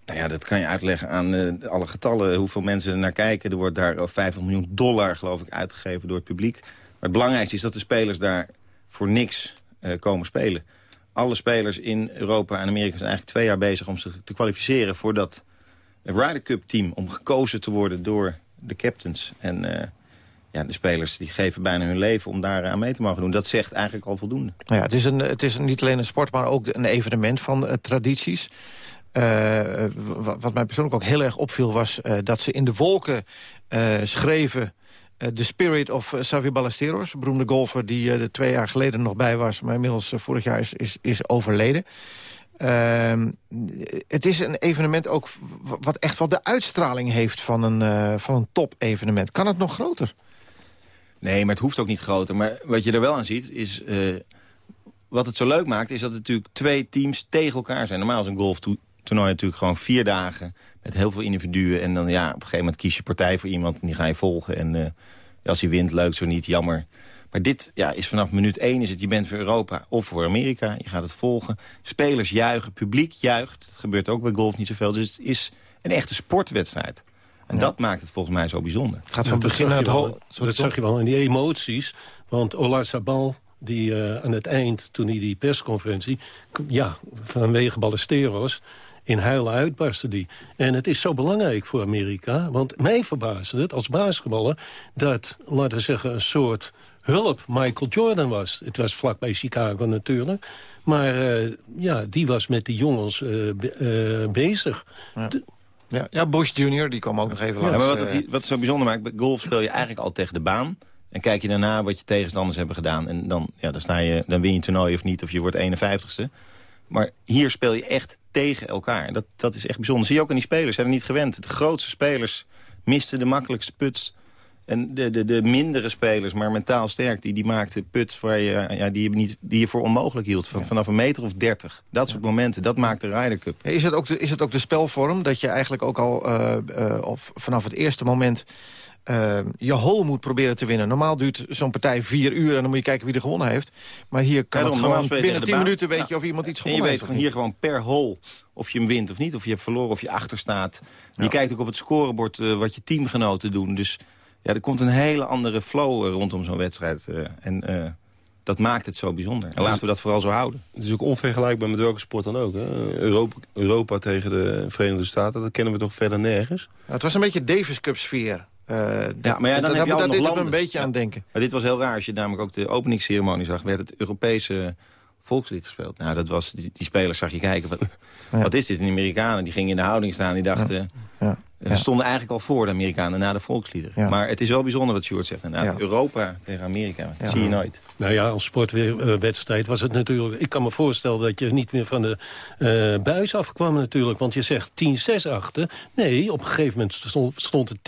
Nou ja, dat kan je uitleggen aan uh, alle getallen, hoeveel mensen er naar kijken. Er wordt daar 50 miljoen dollar, geloof ik, uitgegeven door het publiek. Maar het belangrijkste is dat de spelers daar voor niks komen spelen alle spelers in Europa en Amerika zijn eigenlijk twee jaar bezig... om zich te kwalificeren voor dat Ryder Cup team. Om gekozen te worden door de captains. En uh, ja, de spelers die geven bijna hun leven om daar aan mee te mogen doen. Dat zegt eigenlijk al voldoende. Nou ja, het, is een, het is niet alleen een sport, maar ook een evenement van tradities. Wat mij persoonlijk ook heel erg opviel was dat ze in de wolken schreven... De Spirit of Xavier Ballesteros, beroemde golfer die er twee jaar geleden nog bij was... maar inmiddels vorig jaar is, is, is overleden. Uh, het is een evenement ook wat echt wel de uitstraling heeft van een, uh, van een top-evenement. Kan het nog groter? Nee, maar het hoeft ook niet groter. Maar wat je er wel aan ziet is... Wat het zo leuk maakt is dat het natuurlijk twee teams tegen elkaar zijn. Normaal is een golftoernooi natuurlijk gewoon vier dagen... met heel veel individuen. En dan ja, op een gegeven moment kies je partij voor iemand... en die ga je volgen. En uh, als hij wint, leuk, zo niet, jammer... Maar dit ja, is vanaf minuut één is het, je bent voor Europa of voor Amerika. Je gaat het volgen. Spelers juichen, publiek juicht. Dat gebeurt ook bij golf niet zoveel. Dus het is een echte sportwedstrijd. En ja. dat maakt het volgens mij zo bijzonder. Het gaat van ja, begin naar het hol. Dat zag je wel in die emoties. Want Ola Sabal, die uh, aan het eind, toen hij die persconferentie... ja, vanwege Ballesteros in huilen uitbarstte die. En het is zo belangrijk voor Amerika. Want mij verbaasde het als basketballer... dat, laten we zeggen, een soort hulp Michael Jordan was. Het was vlakbij Chicago natuurlijk. Maar uh, ja, die was met die jongens uh, uh, bezig. Ja. Ja, ja, Bush Jr. die kwam ook nog even langs. Ja, maar wat, het, wat zo bijzonder maakt, bij golf speel je eigenlijk al tegen de baan. En kijk je daarna wat je tegenstanders hebben gedaan. En dan, ja, dan, sta je, dan win je een toernooi of niet, of je wordt 51ste. Maar hier speel je echt tegen elkaar. Dat, dat is echt bijzonder. zie je ook aan die spelers. Zijn er niet gewend. De grootste spelers misten de makkelijkste puts. En de, de, de mindere spelers, maar mentaal sterk... die, die maakten puts waar je, ja, die, je niet, die je voor onmogelijk hield. Van, vanaf een meter of dertig. Dat soort momenten, dat maakt de Ryder Cup. Is het ook de, is het ook de spelvorm dat je eigenlijk ook al uh, uh, of vanaf het eerste moment... Uh, je hole moet proberen te winnen. Normaal duurt zo'n partij vier uur en dan moet je kijken wie er gewonnen heeft. Maar hier kan ja, het gewoon binnen tien minuten weet je of iemand iets gewonnen heeft. En je weet hier gewoon per hole of je hem wint of niet. Of je hebt verloren of je achter staat. Je kijkt ook op het scorebord uh, wat je teamgenoten doen. Dus ja, er komt een hele andere flow uh, rondom zo'n wedstrijd. Uh, en dat maakt het zo bijzonder. En laten we dat vooral zo houden. Het is ook onvergelijkbaar met welke sport dan ook. Hè? Europa, Europa tegen de Verenigde Staten, dat kennen we toch verder nergens. Nou, het was een beetje Davis Cup sfeer. Uh, ja, maar ja, dan heb je daar nog landen. een beetje aan denken. Maar dit was heel raar. Als je namelijk ook de openingsceremonie zag... werd het Europese volkslied gespeeld. Nou, dat was, die, die spelers zag je kijken. Wat, ja. wat is dit? En de Amerikanen die gingen in de houding staan. Die dachten... Ja. Ja. We stonden eigenlijk al voor de Amerikanen na de volksliederen. Maar het is wel bijzonder wat Sjoerd zegt. Inderdaad, Europa tegen Amerika. Dat zie je nooit. Nou ja, als sportwedstrijd was het natuurlijk... Ik kan me voorstellen dat je niet meer van de uh, buis afkwam natuurlijk. Want je zegt 10-6 achter. Nee, op een gegeven moment stond, stond het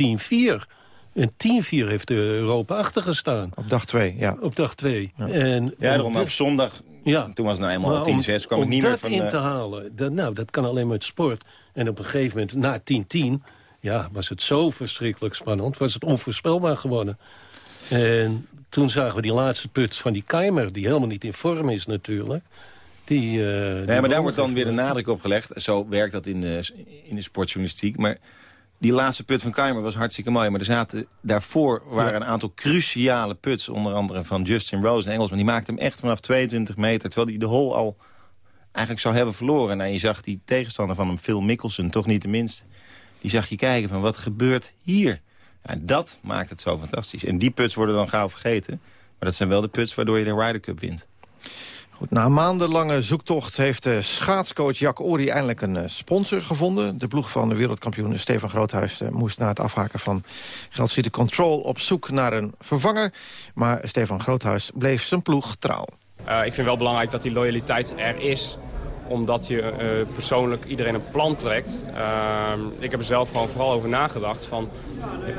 10-4. En 10-4 heeft Europa achtergestaan. Op dag 2, ja. Op dag 2. Ja, en, ja daarom op zondag, ja. toen was het nou eenmaal 10-6, kwam ik niet meer van... Om dat in te halen, dat, nou, dat kan alleen met sport. En op een gegeven moment, na 10-10... ja, was het zo verschrikkelijk spannend. Was het onvoorspelbaar geworden. En toen zagen we die laatste put van die Keimer... die helemaal niet in vorm is natuurlijk... Die, uh, nee, die maar daar wordt dan weer de nadruk op gelegd. Zo werkt dat in de, in de sportjournalistiek. Maar die laatste put van Keimer was hartstikke mooi. Maar er zaten daarvoor waren ja. een aantal cruciale puts. Onder andere van Justin Rose, een Engelsman. Die maakte hem echt vanaf 22 meter. Terwijl hij de hole al eigenlijk zou hebben verloren. Nou, je zag die tegenstander van hem, Phil Mickelson, toch niet de minst. Die zag je kijken van wat gebeurt hier? Ja, dat maakt het zo fantastisch. En die puts worden dan gauw vergeten. Maar dat zijn wel de puts waardoor je de Ryder Cup wint. Goed, na maandenlange zoektocht heeft de schaatscoach Jack Ori eindelijk een eh, sponsor gevonden. De ploeg van de wereldkampioen Stefan Groothuis eh, moest na het afhaken van City Control op zoek naar een vervanger. Maar Stefan Groothuis bleef zijn ploeg trouw. Uh, ik vind wel belangrijk dat die loyaliteit er is omdat je uh, persoonlijk iedereen een plan trekt. Uh, ik heb er zelf gewoon vooral over nagedacht van...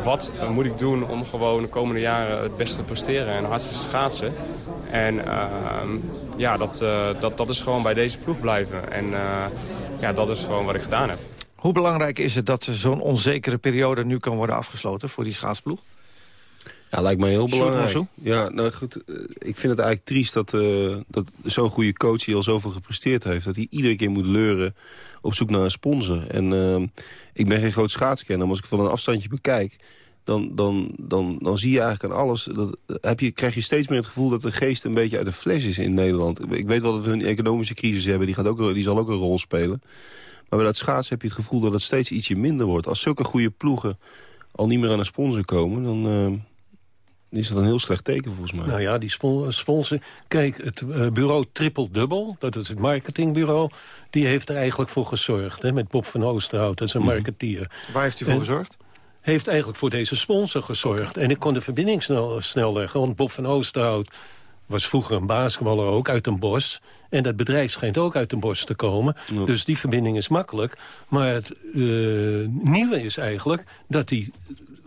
wat moet ik doen om gewoon de komende jaren het beste te presteren en hardste te schaatsen. En uh, ja, dat, uh, dat, dat is gewoon bij deze ploeg blijven. En uh, ja, dat is gewoon wat ik gedaan heb. Hoe belangrijk is het dat zo'n onzekere periode nu kan worden afgesloten voor die schaatsploeg? Ja, lijkt mij heel belangrijk. Ja, nou goed, eh, ik vind het eigenlijk triest dat, uh, dat zo'n goede coach die al zoveel gepresteerd heeft... dat hij iedere keer moet leuren op zoek naar een sponsor. En uh, ik ben geen groot schaatskenner, maar als ik van een afstandje bekijk... Dan, dan, dan, dan zie je eigenlijk aan alles... Dat, heb je, krijg je steeds meer het gevoel dat de geest een beetje uit de fles is in Nederland. Ik weet wel dat we een economische crisis hebben, die, gaat ook, die zal ook een rol spelen. Maar bij dat schaatsen heb je het gevoel dat het steeds ietsje minder wordt. Als zulke goede ploegen al niet meer aan een sponsor komen... dan, is dat een heel slecht teken volgens mij. Nou ja, die sponsor... Kijk, het uh, bureau Triple Double, dat is het marketingbureau... die heeft er eigenlijk voor gezorgd, hè, met Bob van Oosterhout. Dat is een mm marketeer. Waar heeft hij voor en gezorgd? Heeft eigenlijk voor deze sponsor gezorgd. En ik kon de verbinding snel, snel leggen, want Bob van Oosterhout... was vroeger een basketballer ook uit een bos... En dat bedrijf schijnt ook uit een bos te komen. Dus die verbinding is makkelijk. Maar het uh, nieuwe is eigenlijk dat die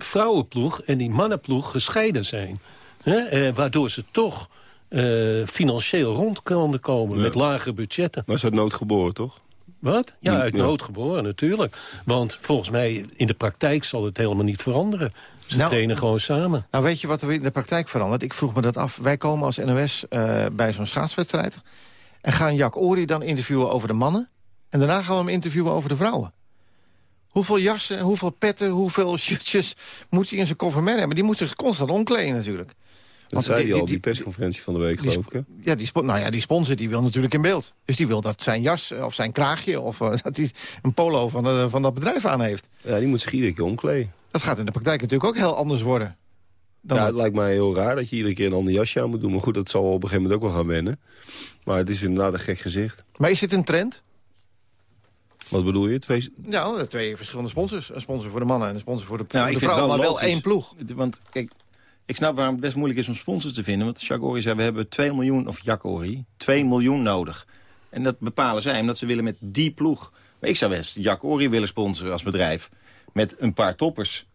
vrouwenploeg en die mannenploeg gescheiden zijn. Hè? Eh, waardoor ze toch uh, financieel rond konden komen met lage budgetten. Maar ze uit nood geboren, toch? Wat? Ja, uit nood geboren, natuurlijk. Want volgens mij in de praktijk zal het helemaal niet veranderen. Ze nou, trainen gewoon samen. Nou, weet je wat er in de praktijk verandert? Ik vroeg me dat af. Wij komen als NOS uh, bij zo'n schaatswedstrijd... en gaan Jack Ori dan interviewen over de mannen... en daarna gaan we hem interviewen over de vrouwen. Hoeveel jassen, hoeveel petten, hoeveel shirtjes moet hij in zijn koffer mee hebben? Die moet zich constant omkleden natuurlijk. Dat Want zei hij al, die persconferentie van de week, geloof ik. Ja, die, nou ja, die sponsor die wil natuurlijk in beeld. Dus die wil dat zijn jas of zijn kraagje... of uh, dat hij een polo van, uh, van dat bedrijf aan heeft. Ja, die moet zich iedere keer omkleden. Dat gaat in de praktijk natuurlijk ook heel anders worden. Dan ja, het lijkt mij heel raar dat je iedere keer een ander jasje aan moet doen. Maar goed, dat zal op een gegeven moment ook wel gaan wennen. Maar het is inderdaad een gek gezicht. Maar is dit een trend? Wat bedoel je? Twee... Nou, twee verschillende sponsors. Een sponsor voor de mannen en een sponsor voor de, nou, de vrouwen, maar wel één ploeg. Want kijk, ik snap waarom het best moeilijk is om sponsors te vinden. Want Jacques Ori zei, we hebben 2 miljoen, of Jacques Ori, 2 miljoen nodig. En dat bepalen zij, omdat ze willen met die ploeg. Maar ik zou best Jacques Ori willen sponsoren als bedrijf. Met een paar toppers.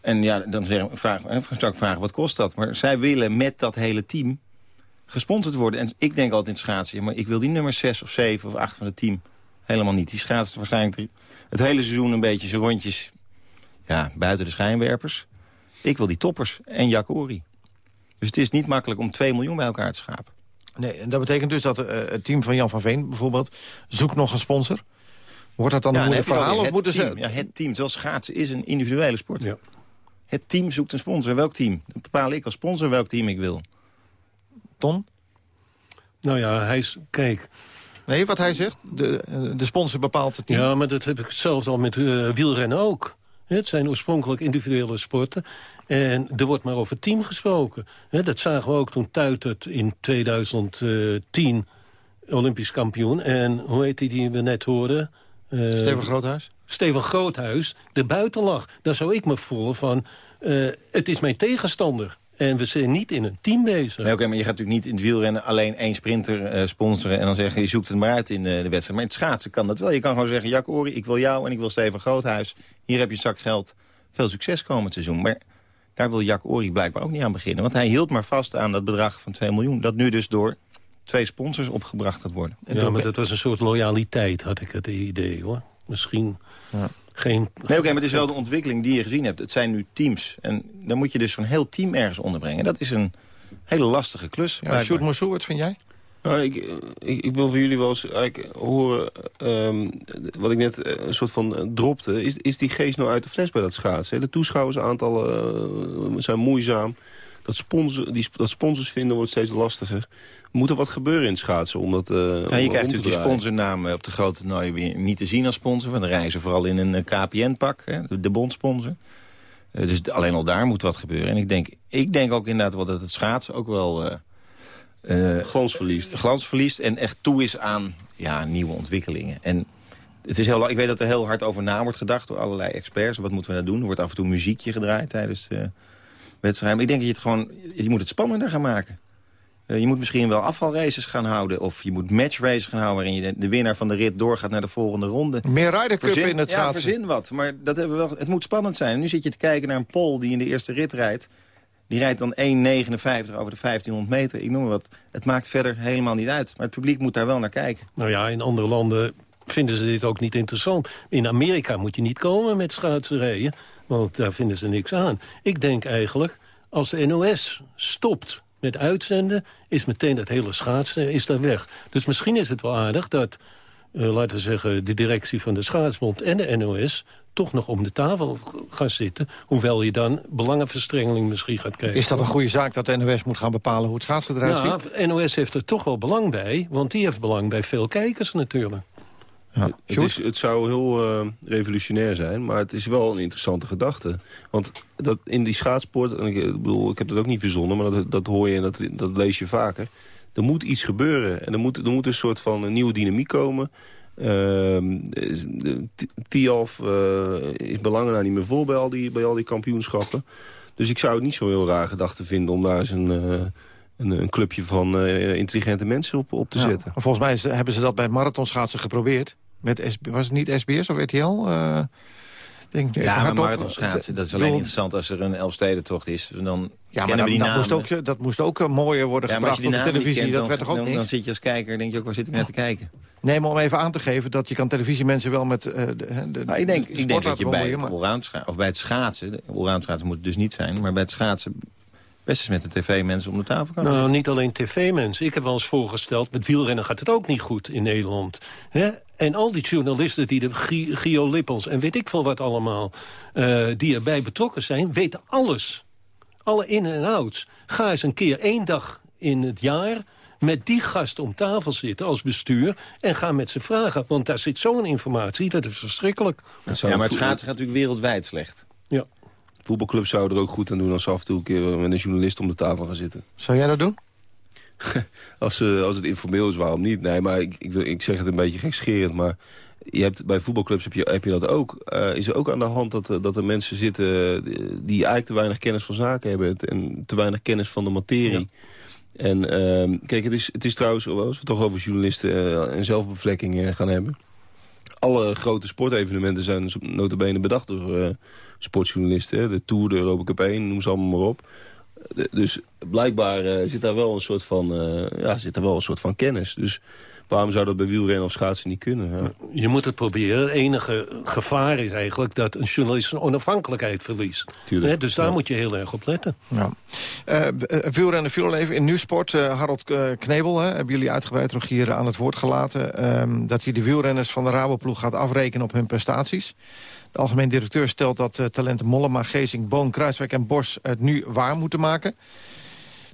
En ja, dan zeg, vraag, zou ik vragen, wat kost dat? Maar zij willen met dat hele team gesponsord worden. En ik denk altijd in schaatsen, maar ik wil die nummer 6 of 7 of 8 van het team Helemaal niet. Die schaatst waarschijnlijk het hele seizoen een beetje zo rondjes ja, buiten de schijnwerpers. Ik wil die toppers en Jacori. Dus het is niet makkelijk om 2 miljoen bij elkaar te schapen. Nee, en dat betekent dus dat uh, het team van Jan van Veen bijvoorbeeld... zoekt nog een sponsor? Wordt dat dan een moeilijk verhaal? Of moeten team, ze... Ja, het team. Zoals schaatsen is een individuele sport. Ja. Het team zoekt een sponsor. Welk team? Dan bepaal ik als sponsor welk team ik wil. Ton? Nou ja, hij is... Kijk, Nee, wat hij zegt, de, de sponsor bepaalt het team. Ja, maar dat heb ik zelfs al met uh, wielrennen ook. Het zijn oorspronkelijk individuele sporten. En er wordt maar over team gesproken. Dat zagen we ook toen Tuitert in 2010 Olympisch kampioen. En hoe heet die die we net hoorden? Uh, Steven Groothuis? Steven Groothuis, de buitenlag. Daar zou ik me voelen van, uh, het is mijn tegenstander. En we zijn niet in een team bezig. Nee, oké, maar je gaat natuurlijk niet in het wielrennen alleen één sprinter uh, sponsoren... en dan zeggen, je zoekt het maar uit in de, de wedstrijd. Maar in het schaatsen kan dat wel. Je kan gewoon zeggen, Jack Ori, ik wil jou en ik wil Steven Groothuis. Hier heb je een zak geld. Veel succes komend seizoen. Maar daar wil Jack Ori blijkbaar ook niet aan beginnen. Want hij hield maar vast aan dat bedrag van 2 miljoen. Dat nu dus door twee sponsors opgebracht gaat worden. Ja, maar dat was een soort loyaliteit, had ik het idee, hoor. Misschien... Ja geen... Nee, oké, maar het is wel de ontwikkeling die je gezien hebt. Het zijn nu teams. En dan moet je dus zo'n heel team ergens onderbrengen. Dat is een hele lastige klus. Ja, Sjoerd wat vind jij? Nou, ik, ik, ik, wil voor jullie wel eens eigenlijk horen... Um, wat ik net eh, een soort van uh, dropte. Is, is die geest nou uit de fles bij dat schaatsen? De toeschouwersaantallen uh, zijn moeizaam. dat, sponsor, die, dat sponsors vinden wordt steeds lastiger. Moet er wat gebeuren in het schaatsen? Omdat, uh, ja, je krijgt natuurlijk die sponsornaam op de grote toernooi weer niet te zien als sponsor. Want dan reizen vooral in een KPN-pak, de bondsponsor. Uh, dus alleen al daar moet wat gebeuren. En ik denk, ik denk ook inderdaad wel dat het schaatsen ook wel... Uh, glans verliest. Glans verliest en echt toe is aan ja, nieuwe ontwikkelingen. En het is heel, ik weet dat er heel hard over na wordt gedacht door allerlei experts. Wat moeten we nou doen? Er wordt af en toe muziekje gedraaid tijdens de wedstrijd. Maar ik denk dat je het gewoon... Je moet het spannender gaan maken. Uh, je moet misschien wel afvalraces gaan houden. Of je moet matchraces gaan houden... waarin je de, winnaar van de rit doorgaat naar de volgende ronde. Meer Ryder Cup in het Ja, verzin wat. Maar dat hebben we wel, het moet spannend zijn. En nu zit je te kijken naar een Pol die in de eerste rit rijdt. Die rijdt dan 1,59 over de 1500 meter. Ik noem maar wat. Het maakt verder helemaal niet uit. Maar het publiek moet daar wel naar kijken. Nou ja, in andere landen vinden ze dit ook niet interessant. In Amerika moet je niet komen met schaatserijen, want daar vinden ze niks aan. Ik denk eigenlijk, als de NOS stopt met uitzenden... is meteen dat hele schaatsen is daar weg. Dus misschien is het wel aardig dat, uh, laten we zeggen... de directie van de Schaatsbond en de NOS toch nog om de tafel gaan zitten. Hoewel je dan belangenverstrengeling misschien gaat krijgen. Is dat een goede zaak dat de NOS moet gaan bepalen hoe het schaatsen eruit nou, ziet? NOS heeft er toch wel belang bij. Want die heeft belang bij veel kijkers natuurlijk. Ja. Het, is, het, zou heel uh, revolutionair zijn, maar het is wel een interessante gedachte. Want dat in die schaatsport, en ik, bedoel, ik heb dat ook niet verzonnen... maar dat, dat hoor je en dat, dat lees je vaker. Er moet iets gebeuren en er moet, er moet een soort van een nieuwe dynamiek komen... Uh, Tialf uh, is belangrijk nou niet meer vol bij al, die, bij al die kampioenschappen. Dus ik zou het niet zo heel raar gedachte vinden om daar eens een, uh, een, een, clubje van intelligente mensen op, op te ja, zetten. Volgens mij hebben ze dat bij het marathonschaatsen geprobeerd. Met was het niet SBS of RTL? Denk ja, maar marathonschaatsen, dat is alleen interessant als er een Elfstedentocht is. Dan ja, maar dat, dat, moest ook, dat moest ook mooier worden ja, gebracht op de televisie. Kent, dat werd toch ook dan, niks? Dan zit je als kijker denk je ook, waar zit ik naar te kijken? Nee, maar om even aan te geven dat je kan televisiemensen wel met uh, de, de, nou, ik denk, de ik denk dat je bij het, maar... of bij het schaatsen, allround schaatsen moet het dus niet zijn, maar bij het schaatsen best eens met de tv-mensen om de tafel kan Nou, zitten. niet alleen tv-mensen. Ik heb wel eens voorgesteld, met wielrennen gaat het ook niet goed in Nederland. Hè? En al die journalisten, die de Gio Lippels en weet ik veel wat allemaal... Uh, die erbij betrokken zijn, weten alles. Alle in- en outs. Ga eens een keer één dag in het jaar met die gast om tafel zitten als bestuur... en ga met ze vragen. Want daar zit zo'n informatie, dat is verschrikkelijk. Ja, maar het schaatsen gaat natuurlijk wereldwijd slecht. Ja. Voetbalclubs zouden er ook goed aan doen... als ze af en toe een keer met een journalist om de tafel gaan zitten. Zou jij dat doen? als, uh, als het informeel is, waarom niet? Nee, maar ik, ik, ik zeg het een beetje gekscherend, maar... Je hebt, bij voetbalclubs heb je, heb je dat ook. Uh, is er ook aan de hand dat, dat er mensen zitten... die eigenlijk te weinig kennis van zaken hebben... en te weinig kennis van de materie... Ja. En uh, kijk, het is, het is trouwens, als we het toch over journalisten en zelfbevlekking gaan hebben. Alle grote sportevenementen zijn notabene bedacht door uh, sportjournalisten. De Tour, de Europa Cup 1, noem ze allemaal maar op. De, dus blijkbaar zit daar wel een soort van, ja, zit daar wel een soort van kennis. Dus waarom zou dat bij wielrennen of schaatsen niet kunnen? Ja. Je moet het proberen. Het enige gevaar is eigenlijk dat een journalist zijn onafhankelijkheid verliest. He, dus daar ja. moet je heel erg op letten. Ja. Uh, wielrennen viel even in Nieuwsport. Uh, Harold uh, Knebel, hè, hebben jullie uitgebreid Rogier aan het woord gelaten... Um, dat hij de wielrenners van de Raboploeg gaat afrekenen op hun prestaties. De algemeen directeur stelt dat talenten Mollema, Gezing, Boon, Kruiswijk en Bos... het nu waar moeten maken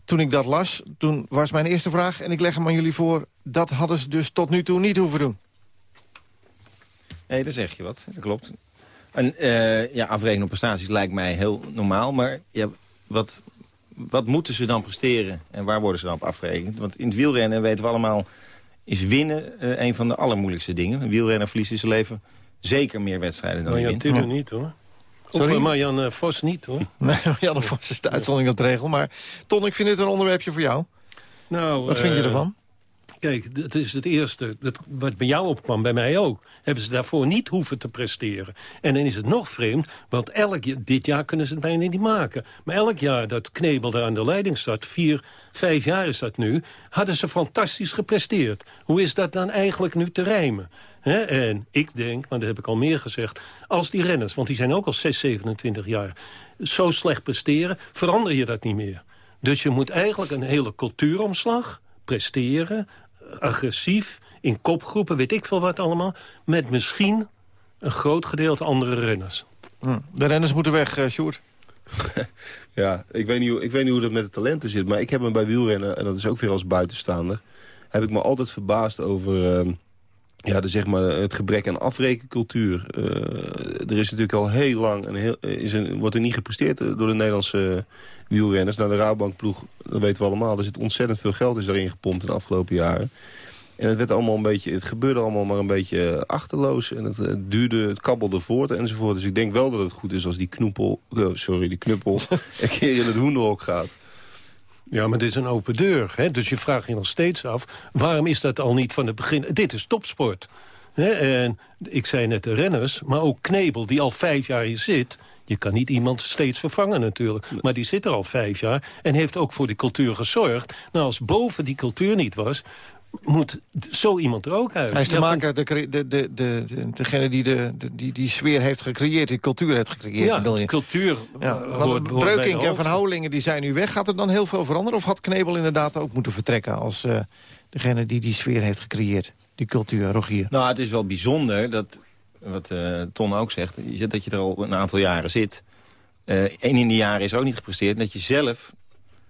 toen ik dat las, toen was mijn eerste vraag... en ik leg hem aan jullie voor, dat hadden ze dus tot nu toe niet hoeven doen. Nee, daar zeg je wat. Dat klopt. En uh, ja, afrekenen op prestaties lijkt mij heel normaal. Maar ja, wat, wat moeten ze dan presteren? En waar worden ze dan op afgerekend? Want in het wielrennen weten we allemaal... is winnen uh, een van de allermoeilijkste dingen. Een wielrenner verliest in zijn leven zeker meer wedstrijden dan maar hij wint. Maar niet hoor. Sorry? Of Marjan Vos niet, hoor. Nee, Marjan Vos is de uitzondering op de regel. Maar Ton, ik vind dit een onderwerpje voor jou. Nou, Wat vind je ervan? Kijk, het is het eerste, dat, wat bij jou opkwam, bij mij ook. Hebben ze daarvoor niet hoeven te presteren. En dan is het nog vreemd, want elk, dit jaar kunnen ze het bijna niet maken. Maar elk jaar dat Knebel daar aan de leiding staat, vier, vijf jaar is dat nu... hadden ze fantastisch gepresteerd. Hoe is dat dan eigenlijk nu te rijmen? He, en ik denk, maar dat heb ik al meer gezegd... als die renners, want die zijn ook al 6, 27 jaar... zo slecht presteren, verander je dat niet meer. Dus je moet eigenlijk een hele cultuuromslag presteren... agressief, in kopgroepen, weet ik veel wat allemaal... met misschien een groot gedeelte andere renners. Hm. De renners moeten weg, uh, Sjoerd. Ja, ik weet, niet, hoe- ik weet niet hoe dat met de talenten zit. Maar ik heb me bij wielrennen, en dat is ook weer als buitenstaander... heb ik me altijd verbaasd over ehm, ja, de, zeg maar, het gebrek aan afrekencultuur. Eh, er is natuurlijk al heel lang... Een heel, is een, wordt er niet gepresteerd door de Nederlandse wielrenners. Nou, de Rabobankploeg, dat weten we allemaal. Er zit ontzettend veel geld is daarin gepompt in de afgelopen jaren. En het, werd allemaal een beetje, het gebeurde allemaal maar een beetje achterloos. En het, eh, duurde, het kabbelde voort enzovoort. Dus ik denk wel dat het goed is als die knoepel... oh, sorry, die knuppel een keer in het hoenderhok gaat. Ja, maar dit is een open deur. Hè? Dus je vraagt je nog steeds af... waarom is dat al niet van het begin... Dit is topsport. Hè? En ik zei net de renners, maar ook Knebel... die al vijf jaar hier zit... Je kan niet iemand steeds vervangen natuurlijk. Maar die zit er al vijf jaar en heeft ook voor die cultuur gezorgd. Nou, als boven die cultuur niet was moet zo iemand er ook uit. Hij is te maken, de, de, de, de, de- degene die, de, de- die die sfeer heeft gecreëerd, die cultuur heeft gecreëerd. Ja, bedoel je? cultuur Ja, eh, hoort- Breukink en. Van Houwelingen die zijn nu weg. Gaat er dan heel veel veranderen? Of had Knebel inderdaad ook moeten vertrekken... als eh, degene die die sfeer heeft gecreëerd? Die cultuur, Rogier. Nou, het is wel bijzonder dat, wat eh, Ton ook zegt... Je zegt dat je er al een aantal jaren zit. Eh en in die jaren is ook niet gepresteerd... dat je zelf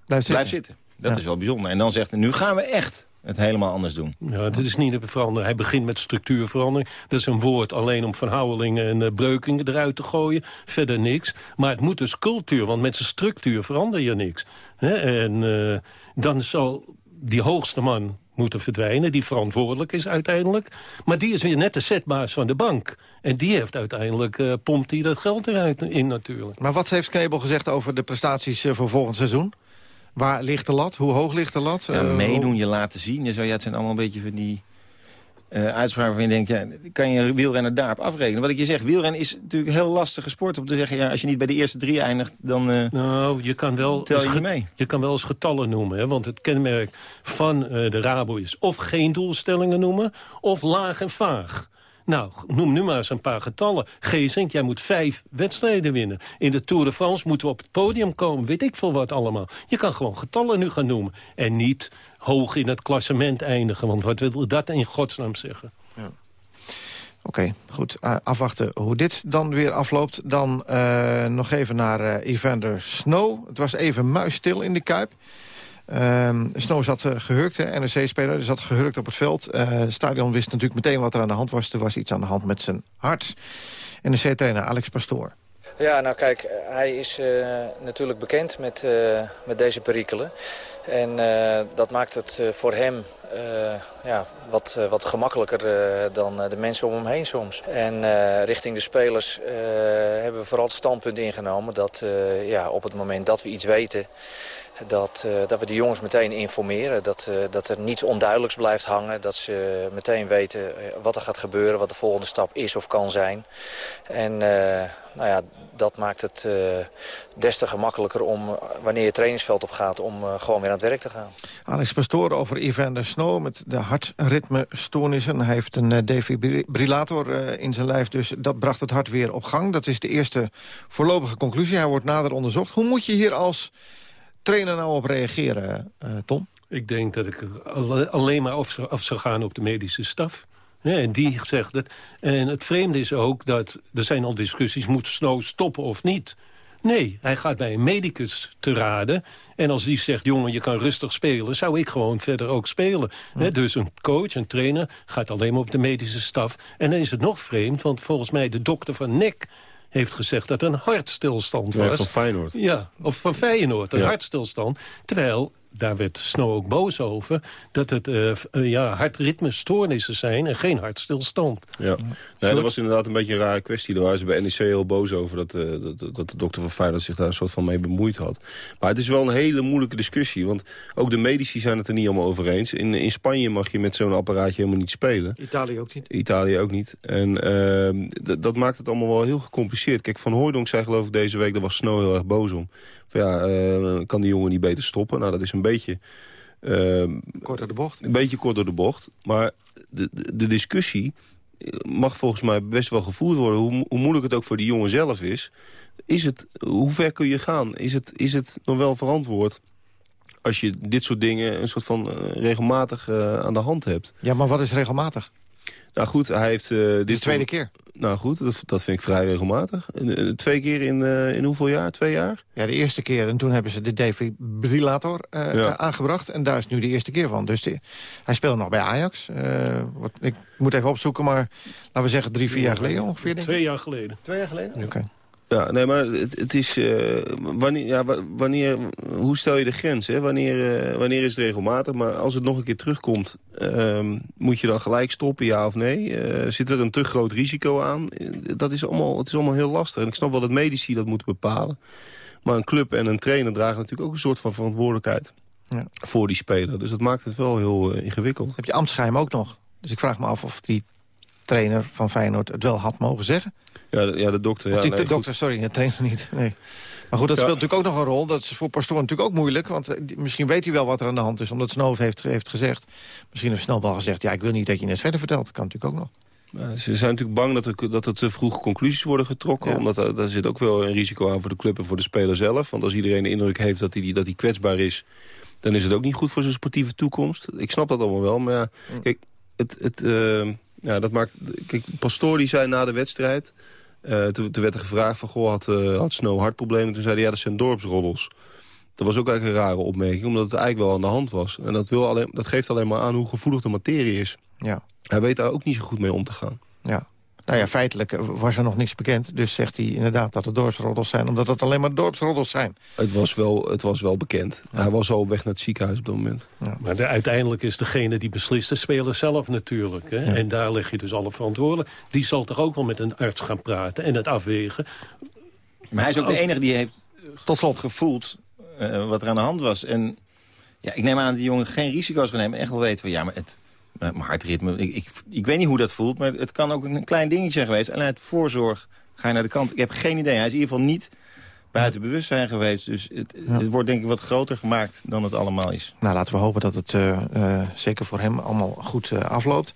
Blijft blijft zitten. Dat Ja. is wel bijzonder. En dan zegt hij, nu gaan we echt het helemaal anders doen. Ja, dit is niet te veranderen. Hij begint met structuurverandering. Dat is een woord alleen om Van Houwelingen en uh, Breukingen eruit te gooien. Verder niks. Maar het moet dus cultuur, want met zijn structuur verander je niks. Hè? En eh, dan zal die hoogste man moeten verdwijnen, die verantwoordelijk is uiteindelijk. Maar die is weer net de zetbaas van de bank. En die heeft uiteindelijk, eh, pompt hij dat geld eruit in natuurlijk. Maar wat heeft Knebel gezegd over de prestaties voor volgend seizoen? Waar ligt de lat? Hoe hoog ligt de lat? Ja, Eh, meedoen, je laten zien. Je zou, ja, het zijn allemaal een beetje van die eh, uitspraken waarvan je denkt... Ja, kan je een wielrenner daarop afrekenen? Wat ik je zeg, wielrennen is natuurlijk een heel lastige sport om te zeggen... Ja, als je niet bij de eerste drie eindigt, dan eh, Nou, je kan wel tel je mee. Je kan wel eens getallen noemen. Hè? Want het kenmerk van eh, de Rabo is of geen doelstellingen noemen... of laag en vaag. Nou, noem nu maar eens een paar getallen. Geesink, jij moet vijf wedstrijden winnen. In de Tour de France moeten we op het podium komen. Weet ik veel wat allemaal. Je kan gewoon getallen nu gaan noemen. En niet hoog in het klassement eindigen. Want wat wil dat in godsnaam zeggen? Oké, goed. Eh, afwachten hoe dit dan weer afloopt. Dan eh, nog even naar eh, Evander Snow. Het was even muisstil in de Kuip. Ehm, Snow zat eh, gehurkt, hè, NEC-speler, zat gehurkt op het veld. Eh, het stadion wist natuurlijk meteen wat er aan de hand was. Er was iets aan de hand met zijn hart. NEC-trainer Alex Pastoor. Ja, nou kijk, eh, hij is eh, natuurlijk bekend met, eh, met deze perikelen. En eh, dat maakt het eh, voor hem eh, ja, wat, eh, wat gemakkelijker eh, dan eh, de mensen om hem heen soms. En eh, richting de spelers eh, hebben we vooral het standpunt ingenomen dat eh, ja, op het moment dat we iets weten... Dat, eh, dat we de jongens meteen informeren. Dat, eh, dat er niets onduidelijks blijft hangen. Dat ze meteen weten eh, wat er gaat gebeuren. Wat de volgende stap is of kan zijn. En nou ja, dat maakt het des te gemakkelijker om, wanneer je trainingsveld op gaat... om gewoon weer aan het werk te gaan. Alex Pastoor over Evander Snow met de hartritmestoornissen. Hij heeft een defibrillator in zijn lijf, dus dat bracht het hart weer op gang. Dat is de eerste voorlopige conclusie. Hij wordt nader onderzocht. Hoe moet je hier als trainer nou op reageren, eh, Tom? Ik denk dat ik alle- alleen maar af, zou- af zou gaan op de medische staf. Ja, en die zegt het. En het vreemde is ook dat er zijn al discussies... moet Snow stoppen of niet? Nee, hij gaat bij een medicus te raden. En als die zegt, jongen, je kan rustig spelen... zou ik gewoon verder ook spelen. Hè, dus een coach, een trainer, gaat alleen maar op de medische staf. En dan is het nog vreemd, want volgens mij de dokter van NEC heeft gezegd dat er een hartstilstand Ja, was. van Feyenoord. Ja, of van Feyenoord, een Ja. hartstilstand. Terwijl, daar werd Snow ook boos over... dat het eh, eh, ja, hartritmestoornissen zijn en geen hartstilstand. Ja, nee, dat was inderdaad een beetje een rare kwestie. Daar waren ze bij NEC heel boos over dat, eh, dat, dat de dokter van Feyenoord zich daar een soort van mee bemoeid had. Maar het is wel een hele moeilijke discussie, want ook de medici zijn het er niet allemaal over eens. In, in Spanje mag je met zo'n apparaatje helemaal niet spelen. Italië ook niet. Italië ook niet. En ehm, d- dat maakt het allemaal wel heel gecompliceerd. Kijk, Van Hooijdonk zei geloof ik deze week, daar was Snow heel erg boos om. Van ja, eh, kan die jongen niet beter stoppen? Nou, dat is een beetje... ehm, Kort door de bocht. Een beetje kort door de bocht. Maar de, de, de discussie mag volgens mij best wel gevoerd worden. Hoe, hoe moeilijk het ook voor die jongen zelf is. Is het, hoe ver kun je gaan? Is het, is het nog wel verantwoord als je dit soort dingen een soort van eh, regelmatig eh, aan de hand hebt? Ja, maar wat is regelmatig? Nou goed, hij heeft... eh, dit tweede keer. Nou goed, dat, dat vind ik vrij regelmatig. Eh, Twee keer in, eh, in hoeveel jaar? Twee jaar? Ja, de eerste keer. En toen hebben ze de defibrillator eh, Ja. aangebracht. En daar is nu de eerste keer van. Dus die- hij speelde nog bij Ajax. Eh, wat, ik moet even opzoeken, maar laten we zeggen drie, vier jaar geleden ongeveer. Denk ik. Twee jaar geleden. Twee jaar geleden? Oké. Ja, nee, maar het, het is... eh, wanneer, ja, wa- wanneer, hoe stel je de grens? Hè? Wanneer, eh, wanneer is het regelmatig? Maar als het nog een keer terugkomt... ehm, moet je dan gelijk stoppen, ja of nee? Eh, zit er een te groot risico aan? Dat is allemaal, het is allemaal heel lastig. En ik snap wel dat medici dat moeten bepalen. Maar een club en een trainer dragen natuurlijk ook een soort van verantwoordelijkheid... Ja. voor die speler. Dus dat maakt het wel heel ingewikkeld. heb je ambtsgeheim ook nog. Dus ik vraag me af of die trainer van Feyenoord het wel had mogen zeggen. Ja, de, ja, de dokter. Ja, die nee, de goed. dokter, sorry, de trainer niet. Nee. Maar goed, dat Ja. speelt natuurlijk ook nog een rol. Dat is voor Pastoor natuurlijk ook moeilijk. Want eh, die- misschien weet hij wel wat er aan de hand is. Omdat Snoof heeft, heeft gezegd. Misschien heeft wel gezegd... ja, ik wil niet dat je het verder vertelt. Dat kan natuurlijk ook nog. Ja, ze zijn natuurlijk bang dat er, dat er te vroeg conclusies worden getrokken. Ja. Omdat er, daar zit ook wel een risico aan voor de club en voor de speler zelf. Want als iedereen de indruk heeft dat hij, dat hij kwetsbaar is... dan is het ook niet goed voor zijn sportieve toekomst. Ik snap dat allemaal wel, maar ja, kijk, het, het, eh, ja, dat maakt... Kijk, Pastoor die zei na de wedstrijd... eh, toen, toen werd er gevraagd van, goh, had, eh, had Snow hartproblemen? Toen zei hij, ja, dat zijn dorpsroddels. Dat was ook eigenlijk een rare opmerking, omdat het eigenlijk wel aan de hand was. En dat, wil alleen, dat geeft alleen maar aan hoe gevoelig de materie is. Ja. Hij weet daar ook niet zo goed mee om te gaan. Ja. Nou ja, feitelijk eh, was er nog niks bekend. Dus zegt hij inderdaad dat het dorpsroddels zijn. Omdat het alleen maar dorpsroddels zijn. Het was wel, het was wel bekend. Hij was al op weg naar het ziekenhuis op dat moment. Maar de, uiteindelijk is degene die beslist de speler zelf natuurlijk. Hè? En daar leg je dus alle verantwoordelijk. Die zal toch ook wel met een arts gaan praten en het afwegen. Maar hij is ook de enige die heeft tot slot gevoeld eh, wat er aan de hand was. En ja, ik neem aan dat die jongen geen risico's gaat nemen. En echt wel weet van ja, maar het, mijn hartritme, ik, ik, ik weet niet hoe dat voelt. Maar het kan ook een klein dingetje zijn geweest. En uit voorzorg ga je naar de kant. Ik heb geen idee. Hij is in ieder geval niet buiten bewustzijn geweest. Dus het, het wordt denk ik wat groter gemaakt dan het allemaal is. Nou, laten we hopen dat het eh, eh, zeker voor hem allemaal goed eh, afloopt.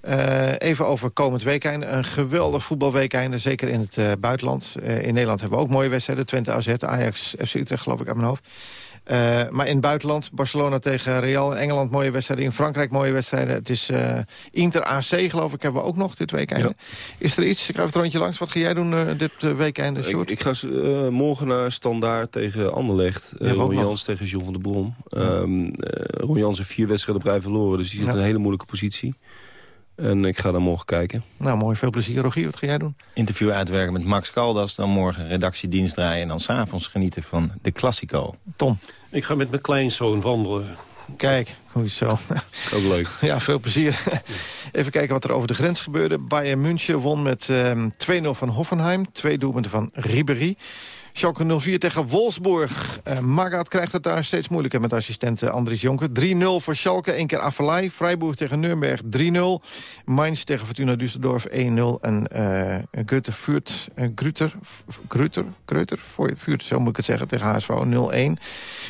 Eh, even over komend weekend. Een geweldig voetbalweekend, zeker in het eh, buitenland. Eh, in Nederland hebben we ook mooie wedstrijden. Twente AZ, Ajax, FC Utrecht geloof ik uit mijn hoofd. Eh, maar in het buitenland, Barcelona tegen Real. In Engeland mooie wedstrijden, in Frankrijk mooie wedstrijden. Het is eh, Inter AC geloof ik, hebben we ook nog dit weekend. Is er iets? Ik ga even het rondje langs. Wat ga jij doen eh, dit weekend, Ik, ik ga eh, morgen naar Standaard tegen Anderlecht. Ja, Uh, Ron. Jans tegen John van der Brom. Ehm eh, Ron Jans heeft vier wedstrijden op rij verloren. Dus die zit Ja. in een hele moeilijke positie. En ik ga daar morgen kijken. Nou, mooi. Veel plezier. Rogier, wat ga jij doen? Interview uitwerken met Max Caldas. Dan morgen redactiedienst draaien. En dan s'avonds genieten van de Classico. Tom. Ik ga met mijn kleinzoon wandelen. Kijk, hoe zo. Ook leuk. Ja, veel plezier. Even kijken wat er over de grens gebeurde. Bayern München won met ehm 2-0 van Hoffenheim. Twee doelpunten van Ribéry. Schalke 0-4 tegen Wolfsburg. Eh Magaat krijgt het daar steeds moeilijker met assistent eh, Andries Jonker. 3-0 voor Schalke, één keer Afelai. Freiburg tegen Nürnberg 3-0. Mainz tegen Fortuna Düsseldorf 1-0. En eh Goethe Vuurt, Gruter, Gruter, Gruter, Vuurt, zo moet ik het zeggen, tegen HSV 0-1.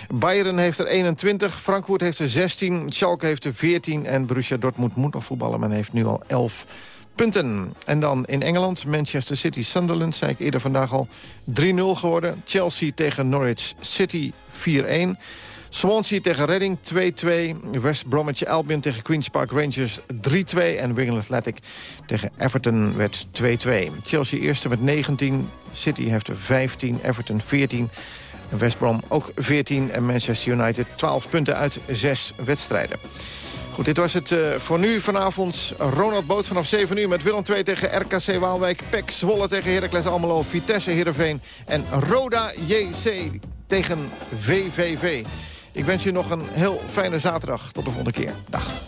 Bayern heeft er 21, Frankfurt heeft er 16, Schalke heeft er 14... en Borussia Dortmund moet nog voetballen, men heeft nu al 11 punten. En dan in Engeland, Manchester City Sunderland, zei ik eerder vandaag al 3-0 geworden. Chelsea tegen Norwich City 4-1. Swansea tegen Reading 2-2. West Bromwich Albion tegen Queen's Park Rangers 3-2. En Wigan Athletic tegen Everton werd 2-2. Chelsea eerste met 19. City heeft er 15. Everton 14. En West Brom ook 14. En Manchester United 12 punten uit 6 wedstrijden. Goed, dit was het eh, voor nu vanavond. Ronald Boot vanaf 7 uur met Willem 2 tegen RKC Waalwijk. PEC Zwolle tegen Heracles Almelo. Vitesse Heerenveen. En Roda JC tegen VVV. Ik wens je nog een heel fijne zaterdag. Tot de volgende keer. Dag.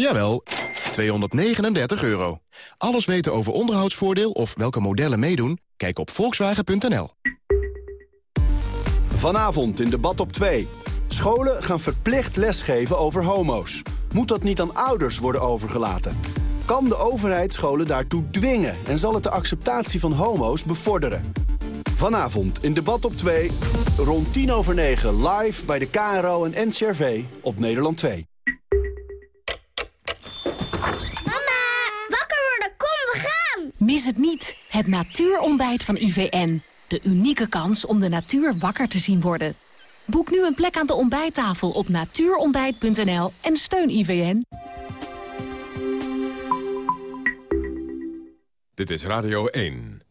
jawel, 239 euro. Alles weten over onderhoudsvoordeel of welke modellen meedoen? Kijk op volkswagen.nl. Vanavond in debat op 2. Scholen gaan verplicht lesgeven over homo's. Moet dat niet aan ouders worden overgelaten? Kan de overheid scholen daartoe dwingen en zal het de acceptatie van homo's bevorderen? Vanavond in debat op 2, rond 10 over 9 live bij de KRO en NCRV op Nederland 2. Mis het niet, het natuurontbijt van IVN. De unieke kans om de natuur wakker te zien worden. Boek nu een plek aan de ontbijttafel op natuurontbijt.nl en steun IVN. Dit is Radio 1.